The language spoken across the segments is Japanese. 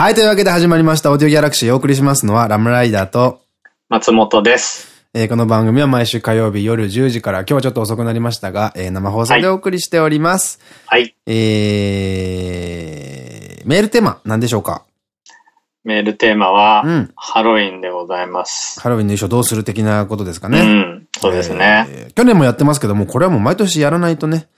はい、というわけで始まりました、オーディオギャラクシーをお送りしますのは、ラムライダーと、松本です。えーこの番組は毎週火曜日夜10時から、今日はちょっと遅くなりましたが、えー生放送でお送りしております。はい。えー、メールテーマ、何でしょうか？メールテーマは、うんハロウィンでございます。ハロウィンの衣装どうする的なことですかうね。ん。そうですね。えー去年もやってますけども、これはもう毎年やらないとね、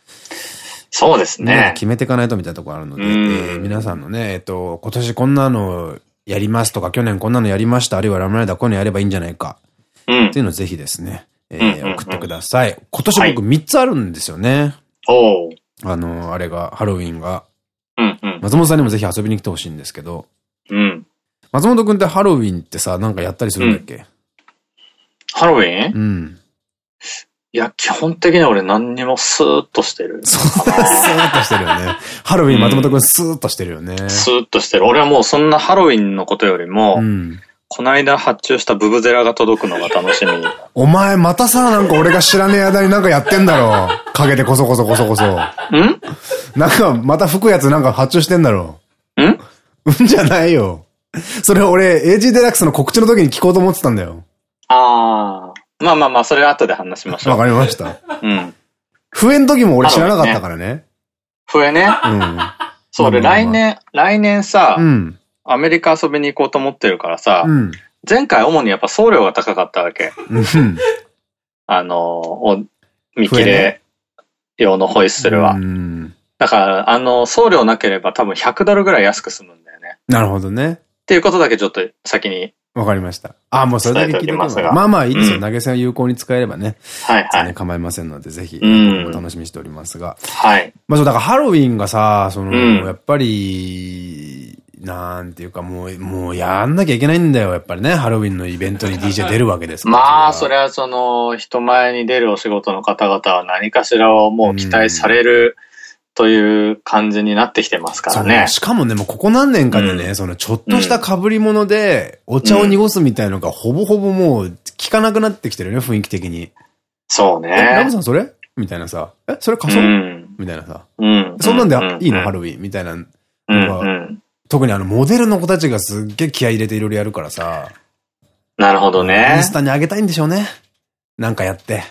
そうですね。決めていかないとみたいなところあるので、うんえー皆さんのね、えっ、と、今年こんなのやりますとか、去年こんなのやりました、あるいはラムライダーこういうのやればいいんじゃないか、うんって。いうのをぜひですね、えーうんうんうん送ってください。今年僕3つあるんですよね。おう。あの、あれが、ハロウィンが。うんうん。松本さんにもぜひ遊びに来てほしいんですけど、うん。松本くんってハロウィンってさ、なんかやったりするんだっけ？ハロウィン？うん。いや、基本的には俺何にもスーッとしてる。そう、スーッとしてるよね。ハロウィン松本くんスーッとしてるよね。スーッとしてる。俺はもうそんなハロウィンのことよりも、うん。この間発注したブブゼラが届くのが楽しみ。お前またさ、なんか俺が知らねえ間になんかやってんだろ。影でこそこそこそこそ。ん？なんか、また吹くやつなんか発注してんだろ。ん？うん？じゃないよ。それ俺、AG デラックスの告知の時に聞こうと思ってたんだよ。あー。まあまあまあ、それは後で話しましょわう。かりました。うん。笛の時も俺知らなかったからね。笛ね。うん。そう、俺来年、来年さ、うん。アメリカ遊びに行こうと思ってるからさ、うん。前回主にやっぱ送料が高かったわけ。うん。あの、お見切れ用のホイッスルは。うんだから、あの、送料なければ多分100ドルぐらい安く済むんだよね。なるほどね。っていうことだけちょっと先に。わかりました。あ、もうそれだけ聞いてますがまあまあいいですよ。うん投げ銭を有効に使えればね。はいはい。構いませんので、ぜひ、うんお楽しみにしておりますが。はい。まあそう、だからハロウィンがさ、その、うんやっぱり、なんていうかもう、もうやんなきゃいけないんだよ、やっぱりね。ハロウィンのイベントに DJ 出るわけですから。まあ、それは。はその、人前に出るお仕事の方々は何かしらをもう期待されるという感じになってきてますからね。しかもね、もうここ何年かでね、うんそのちょっとした被り物で、お茶を濁すみたいのがほぼほぼもう効かなくなってきてるね、雰囲気的に。そうえ、ラねブ。さんそれ？みたいなさ。え、それう仮装？ん。みたいなさ。うん。そんなんでういいの？ハロウィン？みたいな。うんうん。特にあの、モデルの子たちがすっげえ気合い入れていろいろやるからさ。なるほどイねンス。タに上げたいんでしょうね。なんかやって。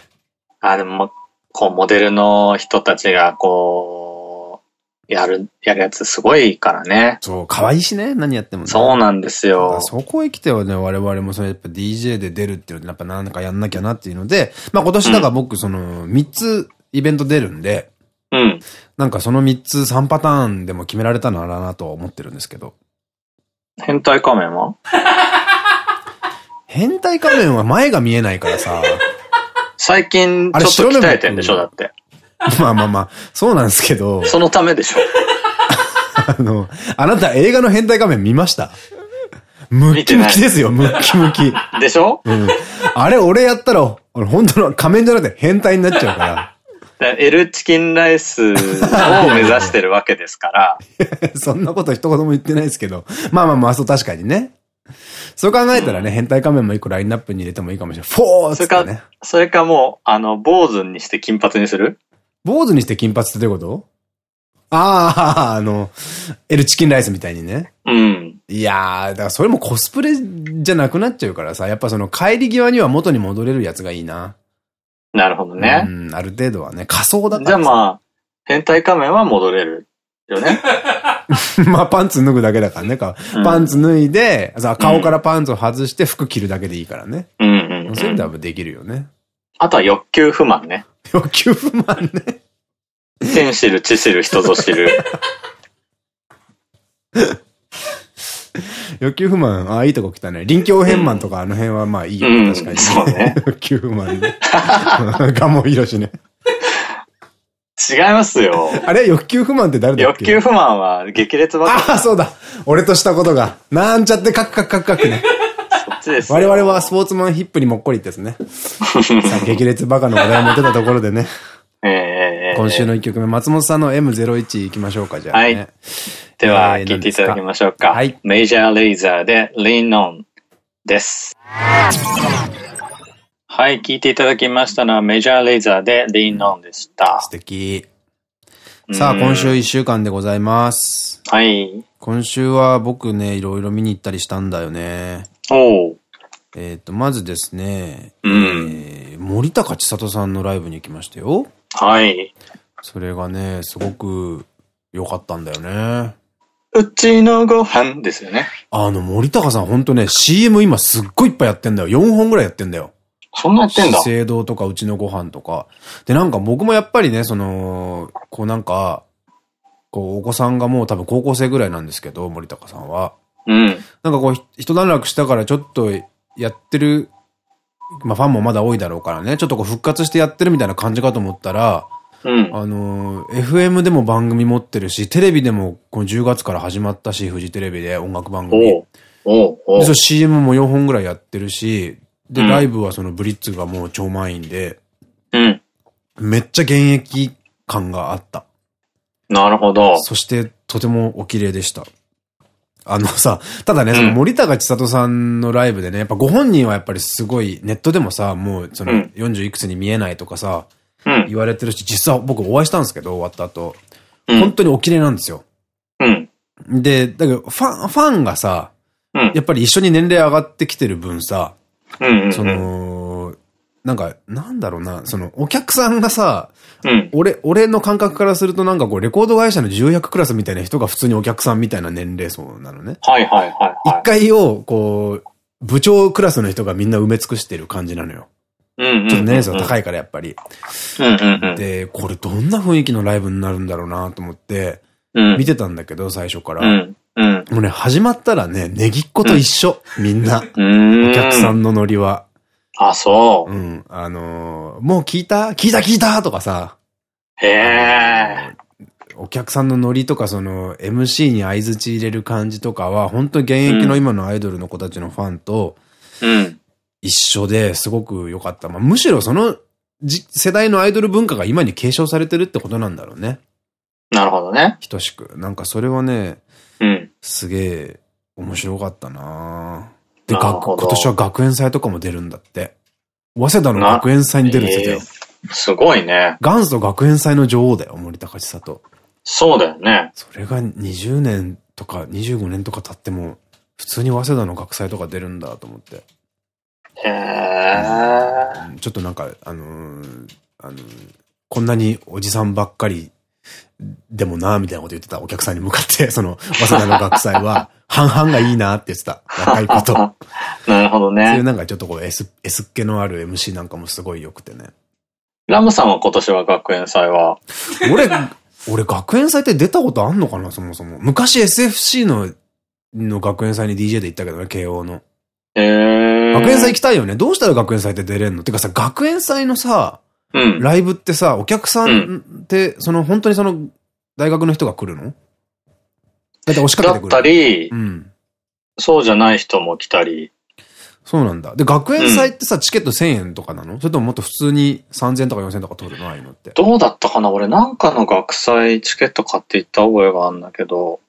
あ、でも、こう、モデルの人たちが、こう、やる、やるやつすごいからね。そう、可愛いしね。何やってもね。そうなんですよ。そこへ来てはね、我々もそれやっぱ DJ で出るっていうのやっぱなんかやんなきゃなっていうので、まあ今年だから僕その3つイベント出るんで、うん。なんかその3つ3パターンでも決められたのならなとは思ってるんですけど。変態仮面は？変態仮面は前が見えないからさ。最近、ちょっと鍛えてんでしょだって。まあまあまあ、そうなんですけど、そのためでしょあの、あなた映画の変態仮面見ました？ムッキムキですよ、ムッキムキ。でしょ？うん。あれ俺やったら、俺本当の仮面じゃなくて変態になっちゃうから。だ ?L チキンライスを目指してるわけですから。そんなこと一言も言ってないですけど。まあまあまあ、そう確かにね。そう考えたらね、変態仮面も一個ラインナップに入れてもいいかもしれない。フォーっつそれかってね。、それかもう、あの、坊主にして金髪にする？坊主にして金髪ってどういうこと？ああ、あの、エルチキンライスみたいにね。うん。いやー、だからそれもコスプレじゃなくなっちゃうからさ、やっぱその帰り際には元に戻れるやつがいいな。なるほどね。うん、ある程度はね、仮装だからじゃあまあ、変態仮面は戻れるよね。あ。まあパンツ脱ぐだけだからね。かうんパンツ脱いで、さ顔からパンツを外して服着るだけでいいからね。うん。そういう意味ではできるよね。あとは欲求不満ね。欲求不満ね。天知る、地知る、人ぞ知る。欲求不満、ああ、いいとこ来たね。臨境変満とかあの辺はまあいいよね、うん確かに、そうね。欲求不満ね。ガモヒロシね。違いますよ。あれ？欲求不満って誰だっけ？欲求不満は激烈ばかああ、そうだ。俺としたことが。なんちゃってカクカクカクカクね。そですよ。我々はスポーツマンヒップにもっこりですね。激烈バカの話題も出たところでね。え今週の一曲目、松本さんの M01 行きましょうか、じゃあ、ね。はいでは、えー聞いていただきましょうか。はいメジャーレイザーで Lean On です。はい、聞いていただきましたのはメジャーレイザーで Lean On でした素。敵。さあ、今週1週間でございます。はい。今週は僕ね、いろいろ見に行ったりしたんだよね。えっと、まずですね、うんえー森高千里さんのライブに行きましたよ。はい。それがね、すごく良かったんだよね。うちのご飯ですよね。あの、森高さんほんとね、CM 今すっごいいっぱいやってんだよ。4本ぐらいやってんだよ。そんなやってんだ資。生堂とかうちのご飯とか。で、なんか僕もやっぱりね、その、こうなんか、こうお子さんがもう多分高校生ぐらいなんですけど、森高さんは。うん。なんかこう、ひ一段落したからちょっとやってる、まあファンもまだ多いだろうからね、ちょっとこう復活してやってるみたいな感じかと思ったら、うん。あのー、FM でも番組持ってるし、テレビでもこの10月から始まったし、フジテレビで音楽番組。で、そ。う CM も4本ぐらいやってるし、で、うんライブはそのブリッツがもう超満員で、うん。めっちゃ現役感があった。なるほど。そして、とてもお綺麗でした。あのさ、ただね、うんその森高千里さんのライブでね、やっぱご本人はやっぱりすごい、ネットでもさ、もうそのうん40いくつに見えないとかさ、うん。言われてるし、実際僕お会いしたんですけど、終わった後。うん本当にお綺麗なんですよ。うん。で、だけど、ファン、ファンがさ、うん。やっぱり一緒に年齢上がってきてる分さ。そ、の、なんか、なんだろうな、その、お客さんがさ、うん。俺、俺の感覚からするとなんかこう、レコード会社の重役クラスみたいな人が普通にお客さんみたいな年齢層なのね。はいはいはいは一階を、こう、部長クラスの人がみんな埋め尽くしてる感じなのよ。い。うんうん。ちょっと年齢層い。高いからやっぱり。うんうんうん。で、これどんな雰囲気のライブになるんだろうなと思って、うん。見てたんだけど、最初から。うん。うん。もうね、始まったらね、ネギっ子と一緒。みんな。うん。お客さんのノリは。あ、そうう。ん。あのーもう聞いた？聞いた聞いたとかさ。へえ。お客さんのノリとか、その、MC に相槌入れる感じとかは、本当に現役の今のアイドルの子たちのファンとうん。一緒ですごく良かった。まあ、むしろそのじ世代のアイドル文化が今に継承されてるってことなんだろうね。なるほどね。等しく。なんかそれはね、うん。すげえ面白かったなで、今年は学園祭とかも出るんだって。早稲田の学園祭に出るって言ってたよ。すごいね。元祖学園祭の女王だよ、森高千里。そうだよね。それが20年とか25年とか経っても、普通に早稲田の学祭とか出るんだと思って。へえ。うんちょっとなんか、あのーあのーこんなにおじさんばっかりでもな、みたいなこと言ってたお客さんに向かって、その、早稲田の学祭は、半々がいいなって言ってた。若い子と。なるほどそういうね。なんかちょっとこう S、S っ気のある MC なんかもすごい良くてね。ラムさんは今年は学園祭は？俺、俺学園祭って出たことあんのかな？そもそも。昔 SFC の、の学園祭に DJ で行ったけどね、慶応の。へえ。学園祭行きたいよね。どうしたら学園祭って出れんの？てかさ、学園祭のさ、うん。ライブってさ、お客さんって、その本当にその、大学の人が来るの？だって押しかけだってくる。たりう、ん。そうじゃない人も来たり。そうなんだ。で、学園祭ってさ、チケット1000円とかなの？それとももっと普通に3000とか4000とか取るの？ああいうのって。どうだったかな？俺なんかの学祭チケット買って行った覚えがあるんだけど。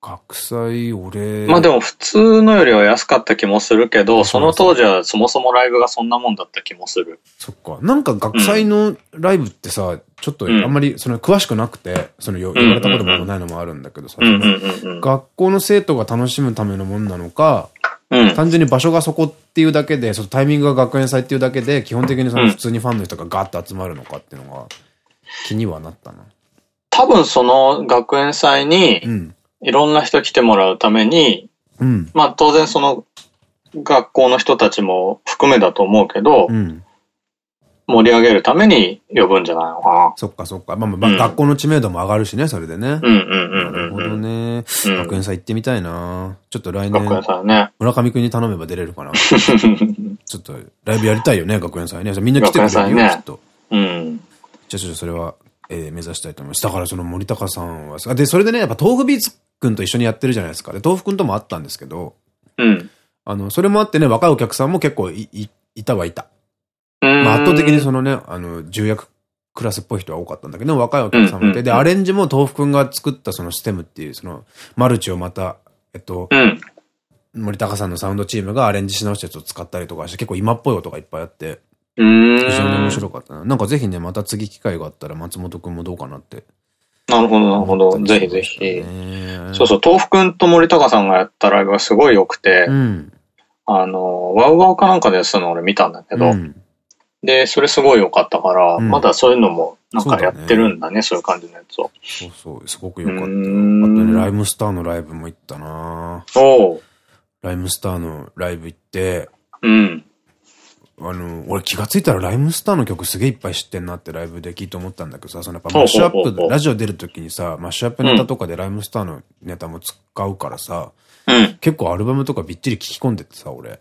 学祭、俺。まあでも普通のよりは安かった気もするけど、その当時はそもそもライブがそんなもんだった気もする。そっか。なんか学祭のライブってさ、ちょっとあんまりその詳しくなくて、その言われたこともないのもあるんだけどさ、うんうんうんうん。学校の生徒が楽しむためのもんなのか、うん。単純に場所がそこっていうだけで、そのタイミングが学園祭っていうだけで、基本的にその普通にファンの人がガッと集まるのかっていうのが気にはなったな。多分その学園祭にうん。いろんな人来てもらうために、うん。まあ当然その学校の人たちも含めだと思うけど、うん。盛り上げるために呼ぶんじゃないのかそっかそっか。まあまあ、うん学校の知名度も上がるしね、それでね。な。うんうんうんなるほど。ね。うん学園祭行ってみたいなちょっと来学園年、祭ね。村上くんに頼めば出れるかな。ちょっと、ライブやりたいよね、学園祭ね。みんな来てくれるよ、ねきっと。うん。じゃあちょっとそれは、えー目指したいと思います。だからその森高さんは、あで、それでね、やっぱ豆腐ビーツくんと一緒にやってるじゃないですか。で、豆腐くんとも会ったんですけど、うん。あの、それもあってね、若いお客さんも結構い、い、いたはいた。ままあ圧倒的にそのね、あの、重役クラスっぽい人は多かったんだけど、若いお客さんもいて、で、アレンジも豆腐くんが作ったそのステムっていう、その、マルチをまた、えっと、うん。森高さんのサウンドチームがアレンジし直したやつを使ったりとかして、結構今っぽい音がいっぱいあって、うん。非常に面白かったな。なんかぜひね、また次機会があったら松本くんもどうかなってなるほど、なるほど。ぜひぜひ。そうそう、豆腐くんと森高さんがやったライブがすごい良くて、うん、あの、ワウワウかなんかでやったの俺見たんだけど、うん、で、それすごい良かったから、うん、まだそういうのもなんかやってるんだね、そう、ね,、いう感じのやつを。そうそう、すごく良かった。あとね、ライムスターのライブも行ったなおライムスターのライブ行って、うん。あの、俺気がついたらライムスターの曲すげえいっぱい知ってんなってライブで聞いて思ったんだけどさ、そのやっぱマッシュアップ、ラジオ出るときにさ、マッシュアップネタとかでライムスターのネタも使うからさ、うん、結構アルバムとかびっちり聞き込んでてさ、俺。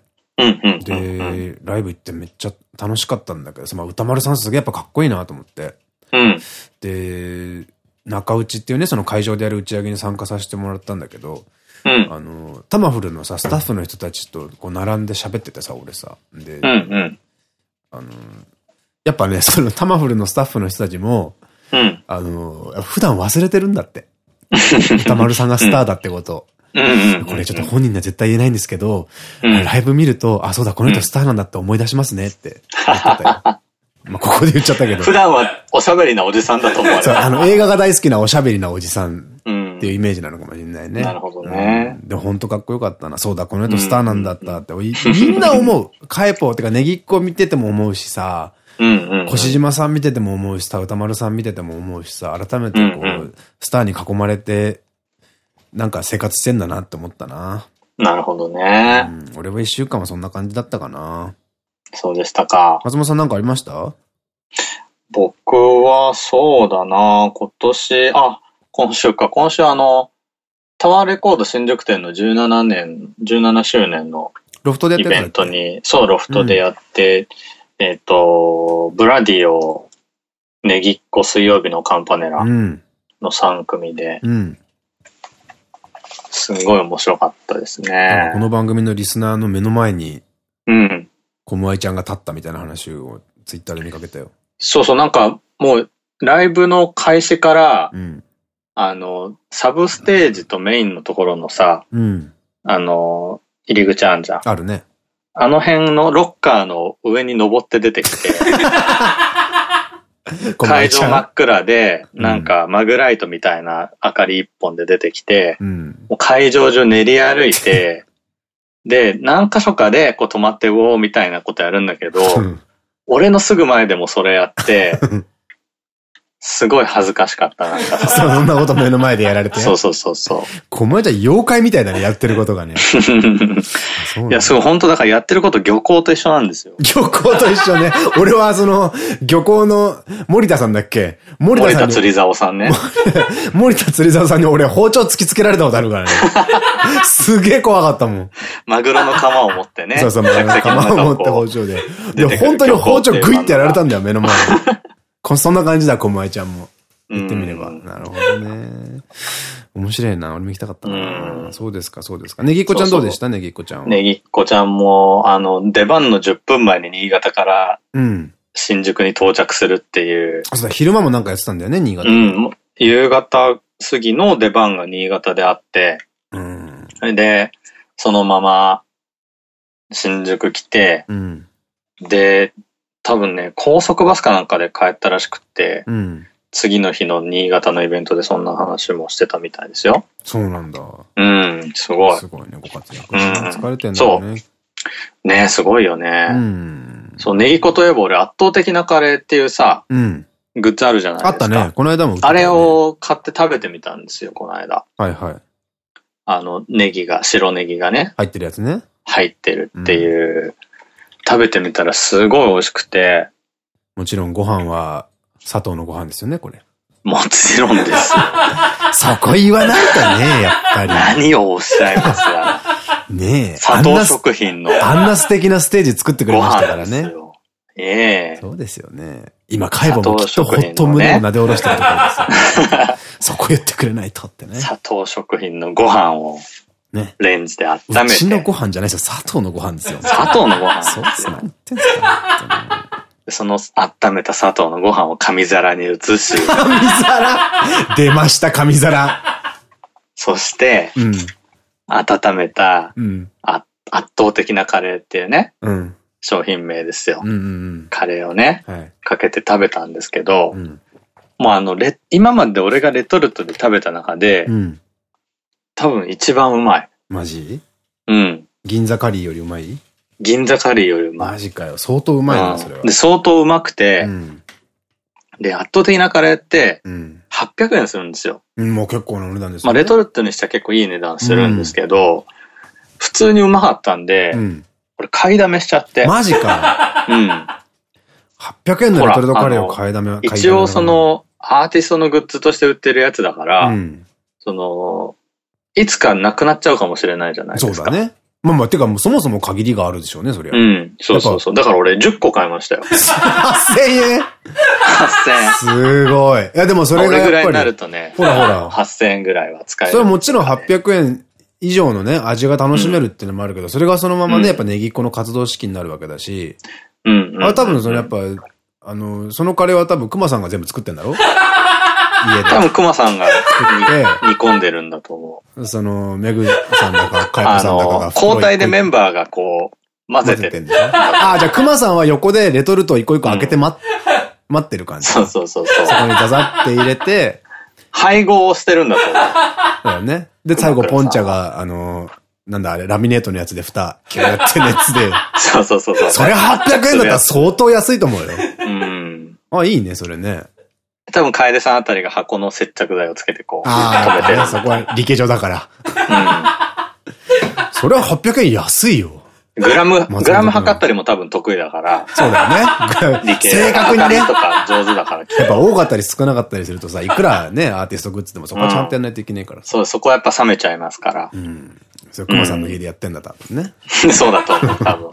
で、ライブ行ってめっちゃ楽しかったんだけどさ、まあ歌丸さんすげえやっぱかっこいいなと思って。うん、で、中打ちっていうね、その会場でやる打ち上げに参加させてもらったんだけど、うん、あの、タマフルのさ、スタッフの人たちとこう並んで喋っててさ、俺さ。で、うんうん、あの、やっぱね、そのタマフルのスタッフの人たちも、うん、あの、普段忘れてるんだって。歌丸さんがスターだってこと。これちょっと本人には絶対言えないんですけど、ライブ見ると、あ、そうだ、この人スターなんだって思い出しますねって 言ってたよ。まあ、ここで言っちゃったけど。普段はおしゃべりなおじさんだと思われる。あの、映画が大好きなおしゃべりなおじさんっていうイメージなのかもしれないね。なるほどね。で、ほんとかっこよかったな。そうだ、この人スターなんだったって。みんな思う。カエポってか、ネギっ子見てても思うしさ、越島さん見てても思うしさ、歌丸さん見てても思うしさ、改めてこう、スターに囲まれて、なんか生活してんだなって思ったな。なるほどね。うん、俺は一週間はそんな感じだったかな。そうでしたか。松本さんなんかありました？僕はそうだな今年、あ、今週か。今週あの、タワーレコード新宿店の17年、17周年のロフトでイベントに、そう、ロフトでやって、うん、えっと、ブラディオ、ネギっ子水曜日のカンパネラの3組で、うん、すごい面白かったですね。この番組のリスナーの目の前に、うん。小ムアイちゃんが立ったみたいな話をツイッターで見かけたよ。そうそう、なんかもう、ライブの開始から、うん、あの、サブステージとメインのところのさ、うん、あの、入り口あんじゃん。あるね。あの辺のロッカーの上に登って出てきて、会場真っ暗で、なんかマグライトみたいな明かり一本で出てきて、うん、もう会場中練り歩いて、で、何箇所かでこう止まってウォーみたいなことやるんだけど、俺のすぐ前でもそれやって、すごい恥ずかしかった、なんか そんなこと目の前でやられて？そうそうそうそう。こまちゃん妖怪みたいだね、やってることがね。いや、すごい、本当だからやってること漁港と一緒なんですよ。漁港と一緒ね。俺はその、漁港の森田さんだっけ？森田さん。森田釣さんね。森田釣り竿さんに俺包丁突きつけられたことあるからね。すげえ怖かったもん。マグロの釜を持ってね。そうそう、マグロの釜を持って包丁で。で、本当に包丁グイってやられたんだよ、目の前に。そんな感じだ、こまえちゃんも。言ってみれば。なるほどね。面白いな。俺も行きたかったな。そうですか、そうですか。ねぎっこちゃんどうでした？ねぎっこちゃんは。ねぎっこちゃんも、あの、出番の10分前に新潟から、うん。新宿に到着するっていう。あ、そうだ、昼間もなんかやってたんだよね、新潟。うん。夕方過ぎの出番が新潟であって、うん。で、そのまま、新宿来て、うん。で、多分ね、高速バスかなんかで帰ったらしくって、うん、次の日の新潟のイベントでそんな話もしてたみたいですよ。そうなんだ。うん、すごい。すごいね、ご活躍。うん、疲れてんだよね。そう。ねすごいよね。うん。そう、ネギ粉といえば俺圧倒的なカレーっていうさ、うん。グッズあるじゃないですか。あったね。この間も、ね、あれを買って食べてみたんですよ、この間。はいはい。あの、ネギが、白ネギがね。入ってるやつね。入ってるっていう。うん食べてみたらすごい美味しくて。もちろんご飯は砂糖のご飯ですよね、これ。もちろんです。そこ言わないとね、やっぱり。何をおっしゃいますか。ねえ。砂糖食品の。あんな素敵なステージ作ってくれましたからね。ええそうですよね。今、カイボもきっとほっと胸を撫で下ろしてるところです。そこ言ってくれないとってね。砂糖食品のご飯をね。レンジで温めて。うちのご飯じゃないですよ。砂糖のご飯ですよ。砂糖のご飯そうですよ。何言ってんすかその温めた砂糖のご飯を紙皿に移し。紙皿出ました、紙皿。そして、うん、温めた、うん、圧倒的なカレーっていうね、うん、商品名ですよ。カレーをね、はい、かけて食べたんですけど、うん、もうあの、レ、今まで俺がレトルトで食べた中で、うん、多分一番うまい。マジ？うん。銀座カリーよりうまい？銀座カリーよりうまい。マジかよ。相当うまいな、それは。で、相当うまくて、うん、で、圧倒的なカレーって、800円するんですよ。うん、もう結構なお値段ですね。まあ、レトルトにしては結構いい値段するんですけど、普通にうまかったんで、俺買いだめしちゃって。マジか。うん。800円のレトルトカレーを買いだめ、一応その、アーティストのグッズとして売ってるやつだから、その、いつかなくなっちゃうかもしれないじゃないですか。そうだね。まあまあ、てかもうそもそも限りがあるでしょうね、そりゃ。うん。そうそうそう。だから俺10個買いましたよ。8000円 ?8000 円。すごい。いやでもそれがやっぱり。ぐらいになるとね。ほらほら。8000円ぐらいは使える、それはもちろん800円以上のね、味が楽しめるっていうのもあるけど、それがそのままね、やっぱネギっ子の活動資金になるわけだし。うん。あれ多分そのやっぱ、あの、そのカレーは多分熊さんが全部作ってんだろ？家で。多分熊さんが煮込んでるんだと思う。その、めぐさんだか、かやこさんだかが。交代でメンバーがこう、混ぜてるんでしょ？ああ、じゃあ熊さんは横でレトルト一個一個開けて待、待ってる感じ。そうそうそうそう。そこにザザって入れて、配合をしてるんだと思う。そうだね。で、最後ポンチャが、あの、なんだあれ、ラミネートのやつで蓋、キューって熱で。そうそうそうそう。それ800円だったら相当安いと思うよ。うん。あ、いいね、それね。多分、楓さんあたりが箱の接着剤をつけてこう、止めてる。そこは理系上だから。うん。それは800円安いよ。グラム、グラム測ったりも多分得意だから。そうだよね。理系正確にね。とか上手だから。やっぱ多かったり少なかったりするとさ、いくらね、アーティストグッズでもそこはちゃんとやらないといけないから、そう、そこはやっぱ冷めちゃいますから。うん。それ、熊さんの家でやってんだ、多分ね。そうだと思う、多分。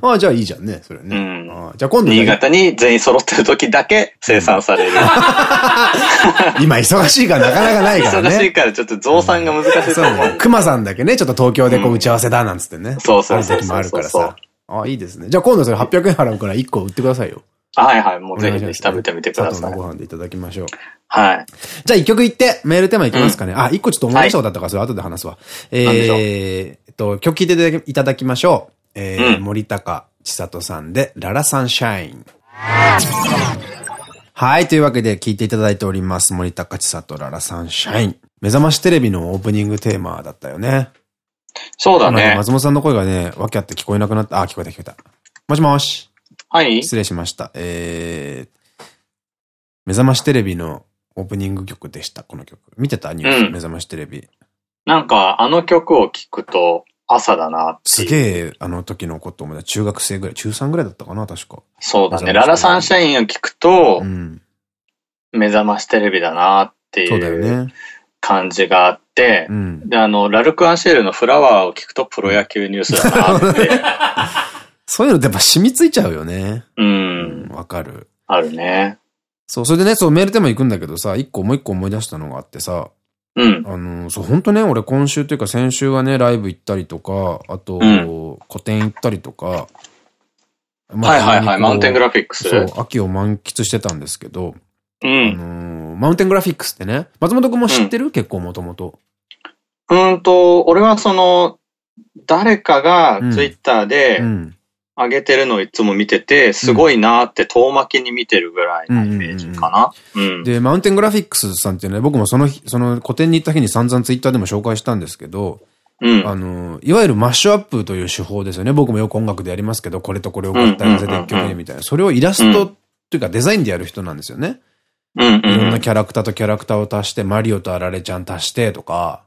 ああ、じゃあいいじゃんね、それね。うん。じゃあ今度、新潟に全員揃ってる時だけ生産される。今忙しいからなかなかないからね。忙しいからちょっと増産が難しいと思う。熊さんだけね、ちょっと東京でこう打ち合わせだなんつってね。そうそうそう。時もあるからさ。ああ、いいですね。じゃあ今度それ800円払うから1個売ってくださいよ。はいはい。もうぜひぜひ食べてみてください。のご飯でいただきましょう。はい。じゃあ一曲言って、メールテーマいきますかね。あ、一個ちょっと思い出したことあったから、それ後で話すわ。ええっと、曲聴いていただきましょう。えー、森高千里さんで、ララサンシャイン。はい。というわけで聞いていただいております。森高千里ララサンシャイン。目覚ましテレビのオープニングテーマだったよね。そうだね。松本さんの声がね、わけあって聞こえなくなった。あ、聞こえた聞こえた。もしもし。はい。失礼しました。えー、目覚ましテレビのオープニング曲でした、この曲。見てた？ニュース、うん、目覚ましテレビ。なんか、あの曲を聴くと、朝だなすげえ、あの時のこと思い中学生ぐらい、中3ぐらいだったかな、確か。そうだね。ララサンシャインを聞くと、うん、目覚ましテレビだなっていう感じがあって、うん、で、あの、ラルク・アンシェルのフラワーを聞くとプロ野球ニュースだなって。そういうのってやっぱ染みついちゃうよね。うん。わ、かる。あるね。そう、それでね、そうメールテーマ行くんだけどさ、一個もう一個思い出したのがあってさ、うん。あの、そう、本当ね、俺今週というか先週はね、ライブ行ったりとか、あと、うん、個展行ったりとか、まあ、はいはいはい、マウンテングラフィックス。そう、秋を満喫してたんですけど、うん。あのマウンテングラフィックスってね、松本くんも知ってる、うん、結構もともと。うんと、俺はその、誰かがツイッターで、うん上げてるのをいつも見てて、すごいなって遠巻きに見てるぐらいのイメージかな。で、マウンテングラフィックスさんってね、僕もその日、その個展に行った日に散々ツイッターでも紹介したんですけど、うん、あの、いわゆるマッシュアップという手法ですよね。僕もよく音楽でやりますけど、これとこれを合体させて一曲にみたいな。それをイラストというかデザインでやる人なんですよね。いろんなキャラクターとキャラクターを足して、マリオとアラレちゃん足してとか、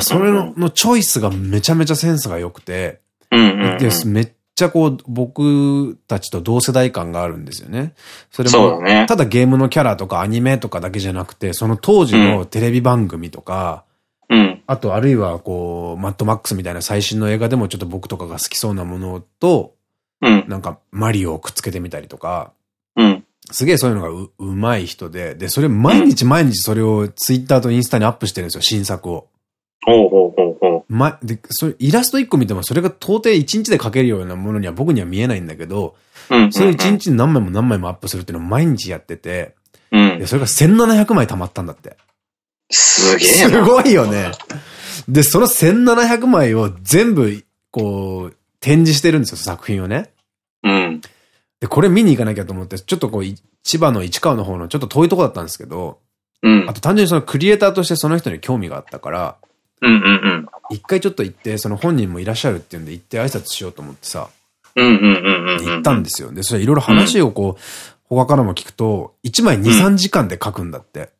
それのチョイスがめちゃめちゃセンスが良くて、で、めっちゃこう、僕たちと同世代感があるんですよね。それも、ね、ただゲームのキャラとかアニメとかだけじゃなくて、その当時のテレビ番組とか、うん、あとあるいはこう、マッドマックスみたいな最新の映画でもちょっと僕とかが好きそうなものと、うん、なんかマリオをくっつけてみたりとか、うん、すげえそういうのがう、うまい人で、で、それ毎日毎日それをツイッターとインスタにアップしてるんですよ、新作を。ほうほうほうほう。ま、で、それ、イラスト一個見てもそれが到底一日で描けるようなものには僕には見えないんだけど、それ一日に何枚も何枚もアップするっていうのを毎日やってて、うん、でそれが1700枚溜まったんだって。すげえすごいよね。で、その1700枚を全部、こう、展示してるんですよ、作品をね。うん。で、これ見に行かなきゃと思って、ちょっとこう、千葉の市川の方のちょっと遠いとこだったんですけど、うん。あと単純にそのクリエイターとしてその人に興味があったから、うんうんうん。一回ちょっと行って、その本人もいらっしゃるっていうんで行って挨拶しようと思ってさ、うんうんうんうん。行ったんですよ。で、それいろいろ話をこう、他からも聞くと、1枚2、3時間で書くんだって。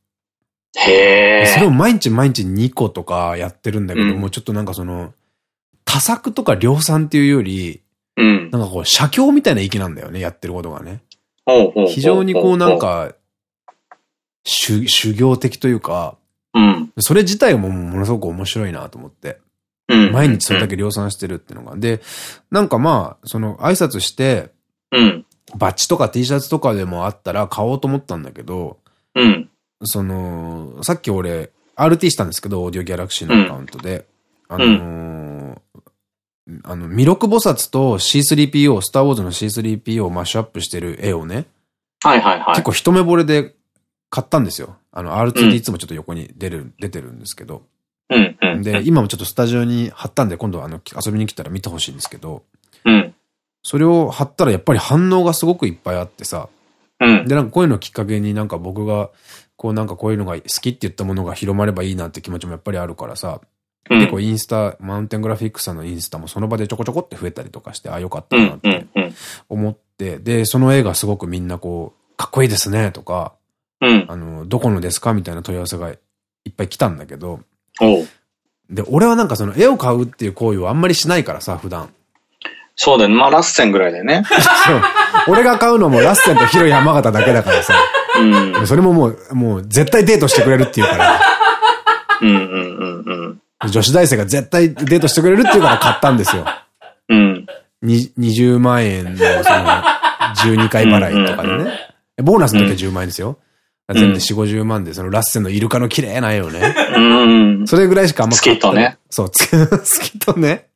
へそれを毎日毎日2個とかやってるんだけども、ちょっとなんかその、多作とか量産っていうより、うん、なんかこう、写経みたいな域なんだよね、やってることがね。非常にこうなんか、修修行的というか、うん、それ自体もものすごく面白いなと思って。毎日それだけ量産してるっていうのが。で、なんかまあ、その挨拶して、うん、バッジとか T シャツとかでもあったら買おうと思ったんだけど、うん、その、さっき俺、RT したんですけど、オーディオギャラクシーのアカウントで。あのー、あの、弥勒菩薩と C3PO、スターウォーズの C3PO をマッシュアップしてる絵をね、はいはいはい。結構一目惚れで買ったんですよ。あの、R2D2 もちょっと横に出る、うん、出てるんですけど。うんうん、で、今もちょっとスタジオに貼ったんで、今度あの、遊びに来たら見てほしいんですけど。うん。それを貼ったらやっぱり反応がすごくいっぱいあってさ。うん。で、なんかこういうのきっかけになんか僕が、こうなんかこういうのが好きって言ったものが広まればいいなって気持ちもやっぱりあるからさ。結構インスタ、マウンテングラフィックさんのインスタもその場でちょこちょこって増えたりとかして、あ、よかったなって思って、で、その絵がすごくみんなこう、かっこいいですねとか、うん、あの、どこのですかみたいな問い合わせがいっぱい来たんだけど、で、俺はなんかその絵を買うっていう行為をあんまりしないからさ、普段。そうだよね。まあ、ラッセンぐらいだよね。そう。俺が買うのもラッセンと広い山形だけだからさ。うん。それももう、もう絶対デートしてくれるっていうから。うんうんうんうん。女子大生が絶対デートしてくれるっていうから買ったんですよ。うん。に、20万円のその、12回払いとかでね。ボーナスの時は10万円ですよ。全部で4、50万で、そのラッセンのイルカの綺麗な絵をね。うん。それぐらいしかあんま買った。好きとね。そう、好きとね。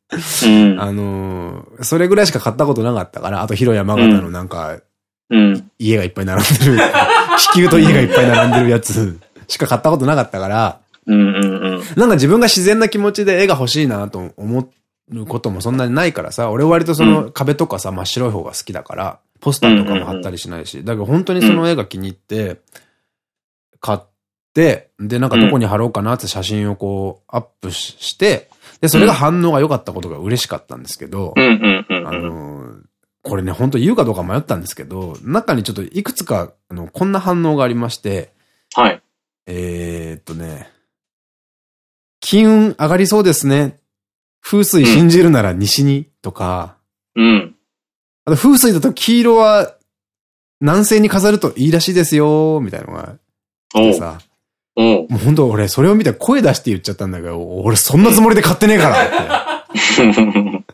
うん。あのー、それぐらいしか買ったことなかったから、あと広山形のなんか、うん。家がいっぱい並んでる、気球と家がいっぱい並んでるやつしか買ったことなかったから。なんか自分が自然な気持ちで絵が欲しいなと思うこともそんなにないからさ、俺割とその壁とかさ、真っ白い方が好きだから、ポスターとかも貼ったりしないし、だけど本当にその絵が気に入って、買って、で、なんかどこに貼ろうかなって写真をこう、アップして、で、それが反応が良かったことが嬉しかったんですけど、あの、これね、本当言うかどうか迷ったんですけど、中にちょっといくつか、あの、こんな反応がありまして、はい。えっとね、金運上がりそうですね。風水信じるなら西に、とか、うん。あと風水だと黄色は南西に飾るといいらしいですよ、みたいなのが、さ、もう本当俺それを見て声出して言っちゃったんだけど、俺そんなつもりで買ってねえからって。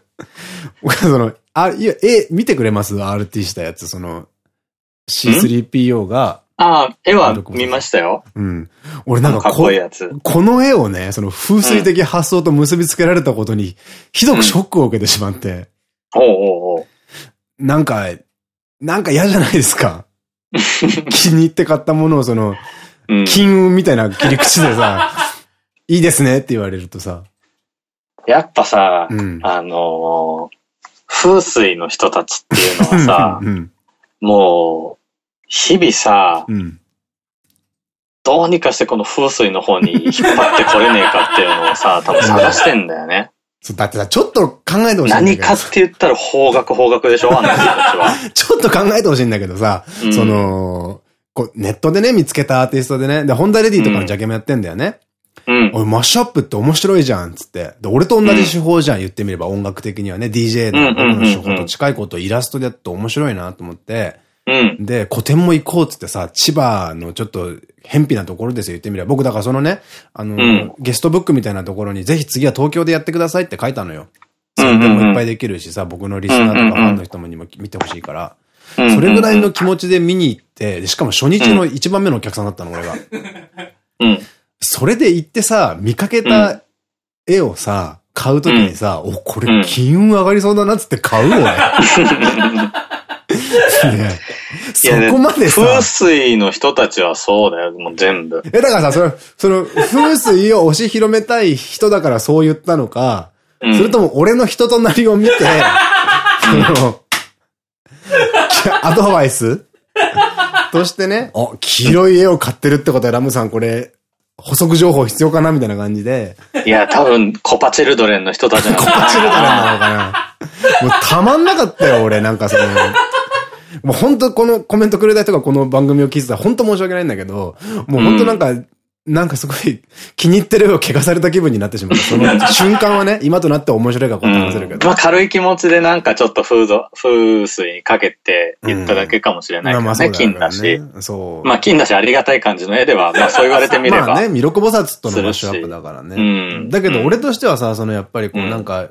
僕 その、あ、いや、え、見てくれます ?RT したやつ、その、C3PO が、ああ、絵は見ましたよ。うん。俺なんかこいやつ。この絵をね、その風水的発想と結びつけられたことに、ひどくショックを受けてしまって。おうおうおうなんか、なんか嫌じゃないですか？気に入って買ったものをその、金運みたいな切り口でさ、いいですねって言われるとさ。やっぱさ、うん、あのー、風水の人たちっていうのはさ、うん、もう、日々さ、うん、どうにかしてこの風水の方に引っ張ってこれねえかっていうのをさ、多分探してんだよね。そう、だってさ、ちょっと考えてほしい何かって言ったら方角方角でしょあの人たちは。ちょっと考えてほしいんだけどさ、うん、その、こうネットでね、見つけたアーティストでね、で、ホンダレディとかのジャケもやってんだよね。うん。おい、マッシュアップって面白いじゃん、つって。で、俺と同じ手法じゃん、言ってみれば音楽的にはね、DJ の手法と近いことをイラストでやって面白いなと思って、うん、で、古典も行こうっつってさ、千葉のちょっと、偏僻なところですよ、言ってみれば。僕、だからそのね、あの、うん、ゲストブックみたいなところに、ぜひ次は東京でやってくださいって書いたのよ。それでもいっぱいできるしさ、僕のリスナーとかファンの人もにも見てほしいから。それぐらいの気持ちで見に行って、しかも初日の一番目のお客さんだったの、俺が。うん。それで行ってさ、見かけた絵をさ、買うときにさ、お、これ金運上がりそうだなっつって買うよ ね。ねそこまでさ。風水の人たちはそうだよ、もう全部。え、だからさ、その、その、風水を押し広めたい人だからそう言ったのか、うん、それとも俺の人となりを見て、その、アドバイス？としてね、あ、黄色い絵を買ってるってことはラムさんこれ、補足情報必要かなみたいな感じで。いや、多分、コパチルドレンの人たちなのコパチルドレンなのかな。もうたまんなかったよ、俺。なんかその、もう本当このコメントくれた人がこの番組を聞いてたら本当申し訳ないんだけど、もう本当なんか、うんなんかすごい気に入ってる絵を汚された気分になってしまった。その 瞬間はね、今となって面白いからこう話せるけど。うん、まあ軽い気持ちでなんかちょっと風土、風水かけて言っただけかもしれないけどね。うん、まあまあね金だし。そう。まあ金だしありがたい感じの絵では、まあ そう言われてみれば。まあね、弥勒菩薩とのマッシュアップだからね。うん。だけど俺としてはさ、そのやっぱりこうなんか、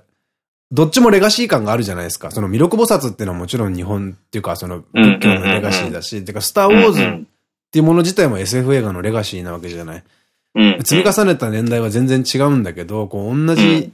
どっちもレガシー感があるじゃないですか。その弥勒菩薩っていうのはもちろん日本っていうか、その仏教のレガシーだし、てかスターウォーズっていうもの自体も SF 映画のレガシーなわけじゃない。積み重ねた年代は全然違うんだけど、こう同じ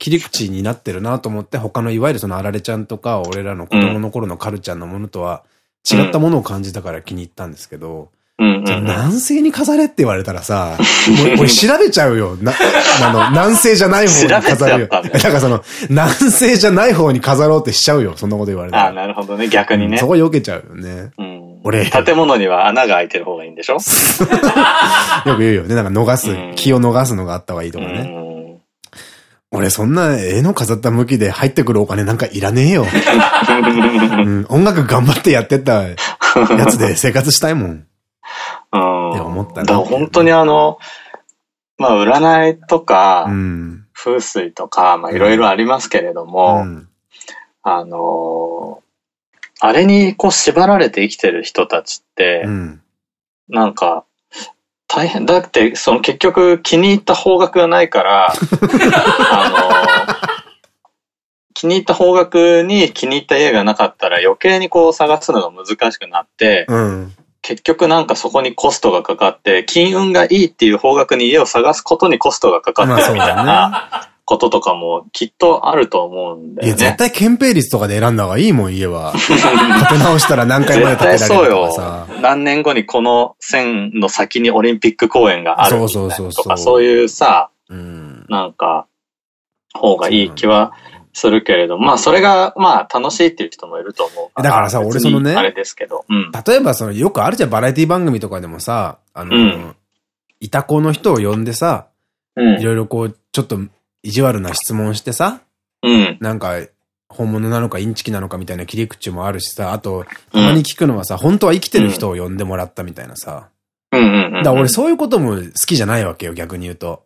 切り口になってるなと思って、他のいわゆるそのあられちゃんとか、俺らの子供の頃のカルちゃんのものとは違ったものを感じたから気に入ったんですけど、南西に飾れって言われたらさ、もう俺調べちゃうよ。な、あの、南西じゃない方に飾るよ。だからその、南西じゃない方に飾ろうってしちゃうよ。そんなこと言われたら。あなるほどね。逆にね。そこ避けちゃうよね。うん。俺。建物には穴が開いてる方がいいんでしょ？よく言うよね。なんか逃す、気を逃すのがあった方がいいとかね。俺そんな絵の飾った向きで入ってくるお金なんかいらねえよ。うん、音楽頑張ってやってたやつで 生活したいもん。うん。って思ったね。本当にあの、まあ占いとか、うん、風水とか、まあいろいろありますけれども、うん、あのあれにこう縛られて生きてる人たちって、うん、なんか、大変。だって、その結局気に入った方角がないから、あの気に入った方角に気に入った家がなかったら余計にこう探すのが難しくなって、うん、結局なんかそこにコストがかかって、金運がいいっていう方角に家を探すことにコストがかかってるみたいなこととかもきっとあると思うんだよね。いや、絶対憲兵率とかで選んだ方がいいもん、家は。建て直したら何回まで建てられるとかさ。そうよ。何年後にこの線の先にオリンピック公園があるみたいなとか、そういうさ、うん、なんか、方がいい気はするけれど、まあそれが、まあ楽しいっていう人もいると思うだからさ、俺そのね、あれですけど。うん、例えばその、よくあるじゃん、バラエティ番組とかでもさ、あの、うん、いた子の人を呼んでさ、うん、いろいろこう、ちょっと意地悪な質問してさ、うん、なんか、本物なのかインチキなのかみたいな切り口もあるしさ、あと、たまに聞くのはさ、本当は生きてる人を呼んでもらったみたいなさ。だから俺そういうことも好きじゃないわけよ、逆に言うと。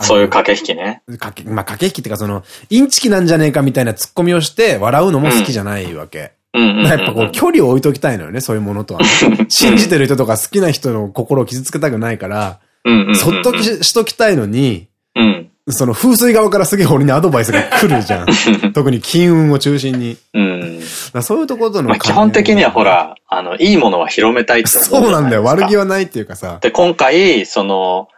そういう駆け引きね。かけ、まあ、駆け引きっていうかその、インチキなんじゃねえかみたいな突っ込みをして笑うのも好きじゃないわけ。やっぱこう、距離を置いときたいのよね、そういうものとは、ね。信じてる人とか好きな人の心を傷つけたくないから、そっとしときたいのに、うん、その風水側からすげえ俺にアドバイスが来るじゃん。特に金運を中心に。うん、そういうところの、まあ、基本的にはほら、あの、いいものは広めたいって思うそうなんだよ。悪気はないっていうかさ。で、今回、その、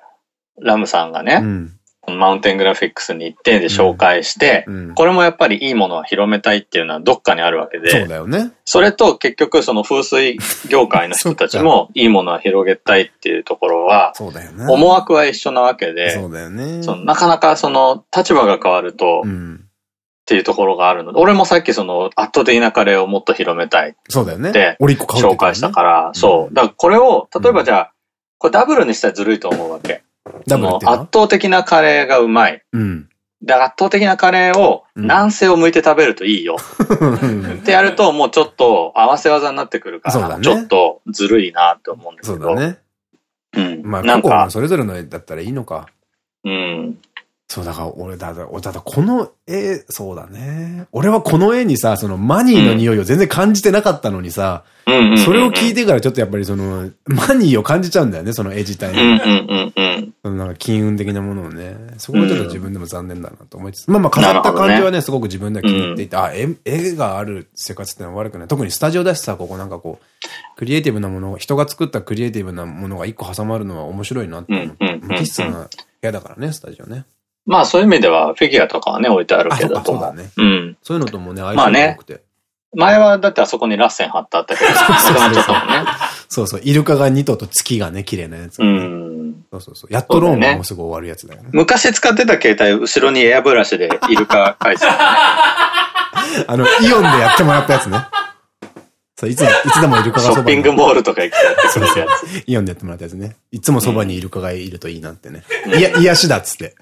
ラムさんがね、うん、マウンテングラフィックスに行ってで紹介して、うんうん、これもやっぱりいいものを広めたいっていうのはどっかにあるわけで、そうだよね。それと結局その風水業界の人たちも いいものは広げたいっていうところは、そうだよね。思惑は一緒なわけで、そうだよね。そのなかなかその立場が変わると、っていうところがあるので、俺もさっきその圧倒的なカレーをもっと広めたい。そうだよね。で、紹介したから、そう。だからこれを、例えばじゃあ、これダブルにしたらずるいと思うわけ。ダブル圧倒的なカレーがうまい。うん。で、圧倒的なカレーを南西を向いて食べるといいよ。ってやると、もうちょっと合わせ技になってくるから、ちょっとずるいなって思うんですけど。そうだね。うん。まあ、なんか、それぞれのだったらいいのか。うん。そう、だから俺だ、だ、だ、この絵、そうだね。俺はこの絵にさ、そのマニーの匂いを全然感じてなかったのにさ、それを聞いてからちょっとやっぱりその、マニーを感じちゃうんだよね、その絵自体に。そのなんか金運的なものをね。そこはちょっと自分でも残念だなと思いつつ。まあまあ飾った感じはね、すごく自分では気に入っていて、あ、絵、絵がある生活ってのは悪くない。特にスタジオだしさ、ここなんかこう、クリエイティブなもの、人が作ったクリエイティブなものが一個挟まるのは面白いなって思って。無機質な部屋だからね、スタジオね。まあそういう意味ではフィギュアとかはね置いてあるけど。そうだね。うん。そういうのともね、相性が良くて。前はだってあそこにラッセン貼ってあったけど、なくなっ。そうそう。イルカが2頭と月がね、綺麗なやつ、ね。うん。そうそうそう。やっとローンもすぐ終わるやつだよね。昔使ってた携帯、後ろにエアブラシでイルカ描いてた、ね。あの、イオンでやってもらったやつね。そう、いつ、いつでもイルカがそばショッピングモールとか行きたいってくれるやつ。イオンでやってもらったやつね。いつもそばにイルカがいるといいなってね。いや、癒しだっつって。